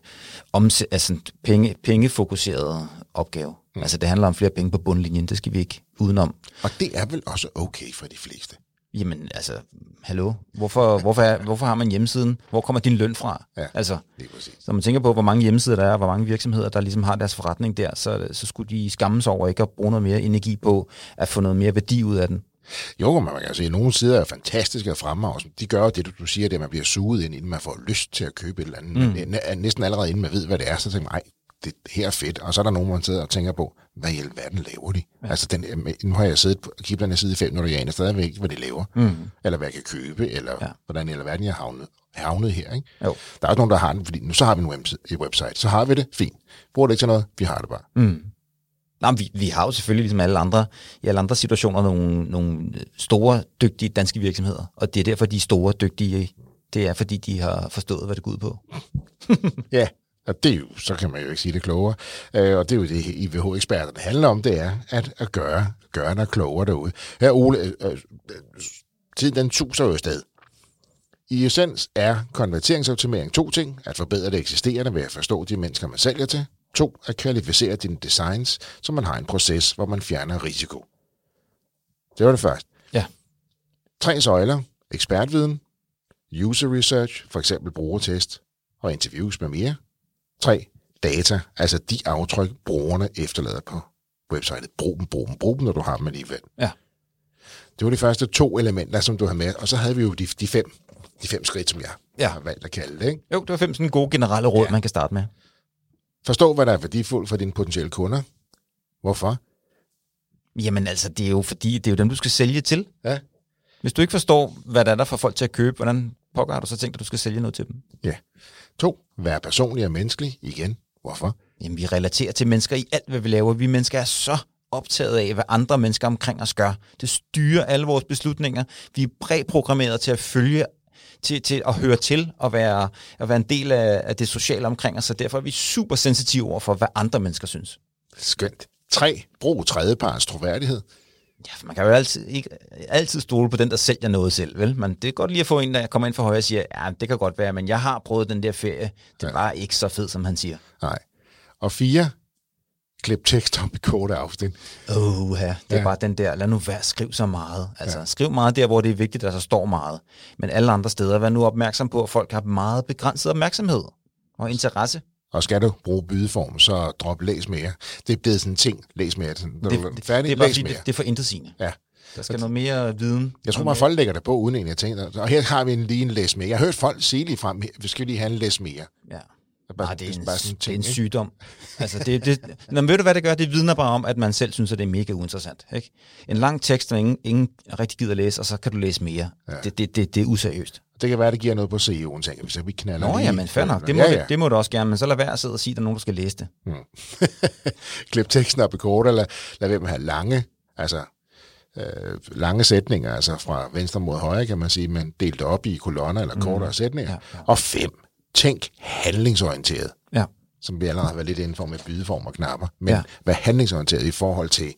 omse, altså penge, pengefokuseret opgave. Mm. Altså det handler om flere penge på bundlinjen, det skal vi ikke udenom. Og det er vel også okay for de fleste? Jamen altså, hallo, hvorfor, hvorfor, er, hvorfor har man hjemmesiden? Hvor kommer din løn fra? Ja, altså. Så man tænker på, hvor mange hjemmesider der er, og hvor mange virksomheder, der ligesom har deres forretning der, så, så skulle de skammes over ikke at bruge noget mere energi på at få noget mere værdi ud af den. Jo, man kan sige, at nogle sider er fantastiske og fremragende. De gør det, du siger, det at man bliver suget ind, inden man får lyst til at købe et eller andet. Mm. Men næsten allerede inden man ved, hvad det er, så tænker man, det her er fedt. Og så er der nogen, man sidder og tænker på, hvad i alverden laver de? Ja. Altså, den, nu har jeg siddet på den side i fem minutter, jeg aner stadigvæk ikke, hvad de laver. Mm. Eller hvad jeg kan købe, eller ja. hvordan i alverden jeg har havnet, havnet her. Ikke? Jo. Der er også nogen, der har den, fordi nu så har vi en website. Så har vi det, fint. Bruger det ikke til noget, vi har det bare. Mm. Nej, vi, vi har jo selvfølgelig ligesom alle andre, i alle andre situationer nogle, nogle store, dygtige danske virksomheder. Og det er derfor, de er store, dygtige. Det er, fordi de har forstået, hvad det går ud på. ja, og det er jo, så kan man jo ikke sige det klogere. Øh, og det er jo det, IVH-eksperterne handler om, det er at, at gøre, gøre dig klogere derude. Her Ole, øh, øh, tiden den tuser jo sted. I essens er konverteringsoptimering to ting. At forbedre det eksisterende ved at forstå de mennesker, man sælger til. To, at kvalificere dine designs, så man har en proces, hvor man fjerner risiko. Det var det første. Ja. Tre søjler. Ekspertviden, user research, for eksempel brugertest og interviews med mere. Tre, data, altså de aftryk, brugerne efterlader på websitet. Brug dem, brug dem, brug dem, når du har dem alligevel. Ja. Det var de første to elementer, som du har med, og så havde vi jo de, de, fem, de fem skridt, som jeg ja. har valgt at kalde det. Ikke? Jo, det var fem sådan gode generelle råd, ja. man kan starte med. Forstå, hvad der er værdifuldt for dine potentielle kunder. Hvorfor? Jamen altså, det er jo fordi, det er jo dem, du skal sælge til. Ja. Hvis du ikke forstår, hvad der er der for folk til at købe, hvordan pokker har du så tænkt, at du skal sælge noget til dem? Ja. To, vær personlig og menneskelig. Igen, hvorfor? Jamen, vi relaterer til mennesker i alt, hvad vi laver. Vi mennesker er så optaget af, hvad andre mennesker omkring os gør. Det styrer alle vores beslutninger. Vi er præprogrammeret til at følge til, til at høre til og være, at være en del af, af det sociale omkring os, så derfor er vi super sensitive over for, hvad andre mennesker synes. Skønt. Tre, brug tredjeparts troværdighed. Ja, for man kan jo altid, ikke, altid stole på den, der sælger noget selv, vel? Men det er godt lige at få en, der kommer ind for højre og siger, ja, det kan godt være, men jeg har prøvet den der ferie. Det ja. var ikke så fed, som han siger. Nej. Og fire, klip tekst om i korte afsnit. Åh, ja, det er ja. bare den der, lad nu være, skriv så meget. Altså, ja. skriv meget der, hvor det er vigtigt, at der står meget. Men alle andre steder, vær nu opmærksom på, at folk har meget begrænset opmærksomhed og interesse. Og skal du bruge bydeform, så drop læs mere. Det er blevet sådan en ting, læs mere. Når det, du er færdig, det, er læs mere. Det, det er for intetsigende. Ja. Der skal noget mere viden. Jeg tror, man folk lægger det på, uden egentlig at tænke. Og her har vi en, lige en læs mere. Jeg har hørt folk sige lige frem, vi skal lige have en læs mere. Ja. Det er, bare, Nej, det er, en, bare sådan ting, det er en sygdom. altså, det, det, når, ved du, hvad det gør? Det vidner bare om, at man selv synes, at det er mega uinteressant. Ikke? En lang tekst, som ingen, ingen rigtig gider læse, og så kan du læse mere. Ja. Det, det, det, det er useriøst. Det kan være, det giver noget på CEO'en, tænker vi, så vi knaller Nå, lige. ja, men fair nok. Det må, ja, ja. Det, må du også gerne, men så lad være at sidde og sige, at der er nogen, der skal læse det. Hmm. [laughs] Klip teksten op i kort, eller lad være med at have lange, altså øh, lange sætninger, altså fra venstre mod højre, kan man sige, men delt op i kolonner eller kortere mm. sætninger. Ja, ja. Og fem, tænk handlingsorienteret. Ja. Som vi allerede har været lidt inden for med bydeform og knapper. Men ja. hvad handlingsorienteret i forhold til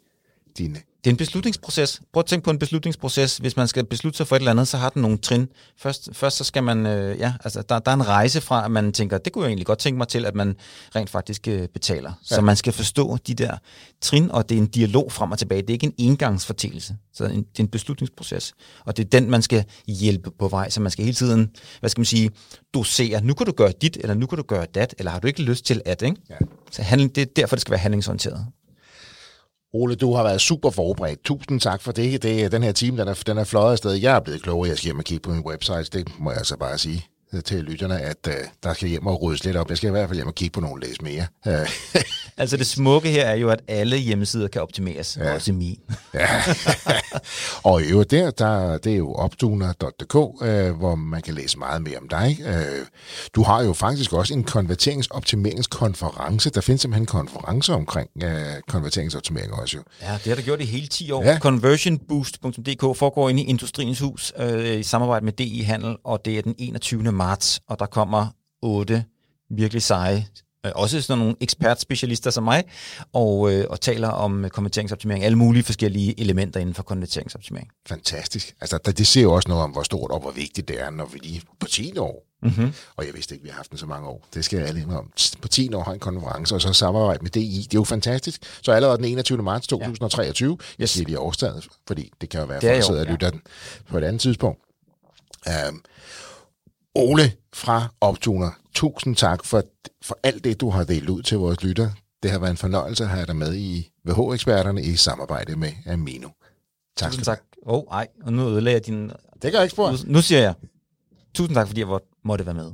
dine det er en beslutningsproces. Prøv at tænke på en beslutningsproces. Hvis man skal beslutte sig for et eller andet, så har den nogle trin. Først, først så skal man, øh, ja, altså der, der er en rejse fra, at man tænker, det kunne jeg egentlig godt tænke mig til, at man rent faktisk øh, betaler. Ja. Så man skal forstå de der trin, og det er en dialog frem og tilbage. Det er ikke en engangsfortælelse. Så det er en beslutningsproces. Og det er den, man skal hjælpe på vej. Så man skal hele tiden, hvad skal man sige, dosere. Nu kan du gøre dit, eller nu kan du gøre dat, eller har du ikke lyst til at, ikke? Ja. Så handling, det er derfor, det skal være handlingsorienteret. Ole, du har været super forberedt. Tusind tak for det. det den her time, den er, den er fløjet afsted. Jeg er blevet klogere. Jeg skal hjem og kigge på min website. Det må jeg altså bare sige til lytterne, at uh, der skal hjem og ryddes lidt op. Jeg skal i hvert fald hjem og kigge på nogle læs mere. [laughs] altså det smukke her er jo, at alle hjemmesider kan optimeres, ja. også min. [laughs] ja. [laughs] og jo der, der, det er jo optuner.dk, uh, hvor man kan læse meget mere om dig. Uh, du har jo faktisk også en konverteringsoptimeringskonference. Der findes simpelthen en konference omkring uh, konverteringsoptimering også jo. Ja, det har der gjort i hele 10 år. Ja. Conversionboost.dk foregår inde i Industriens Hus uh, i samarbejde med DI Handel, og det er den 21 marts, og der kommer otte virkelig seje øh, også sådan nogle ekspertspecialister som mig, og, øh, og taler om konverteringsoptimering, alle mulige forskellige elementer inden for konverteringsoptimering. Fantastisk. Altså, det siger jo også noget om, hvor stort og hvor vigtigt det er, når vi lige på 10 år, mm-hmm. og jeg vidste ikke, vi har haft den så mange år, det skal jeg alle om, på 10 år har en konference, og så samarbejde med DI, det er jo fantastisk. Så allerede den 21. marts 2023, ja. jeg siger lige årstallet, fordi det kan jo være, at folk sidder og lytter den på et andet tidspunkt. Um, Ole fra Optuner, tusind tak for, for alt det, du har delt ud til vores lytter. Det har været en fornøjelse at have dig med i VH-eksperterne i samarbejde med Amino. Tak. Tusind tak. Åh, oh, ej, og nu ødelagde jeg din... Det gør ikke spor. Nu, nu siger jeg, tusind tak, fordi jeg måtte være med.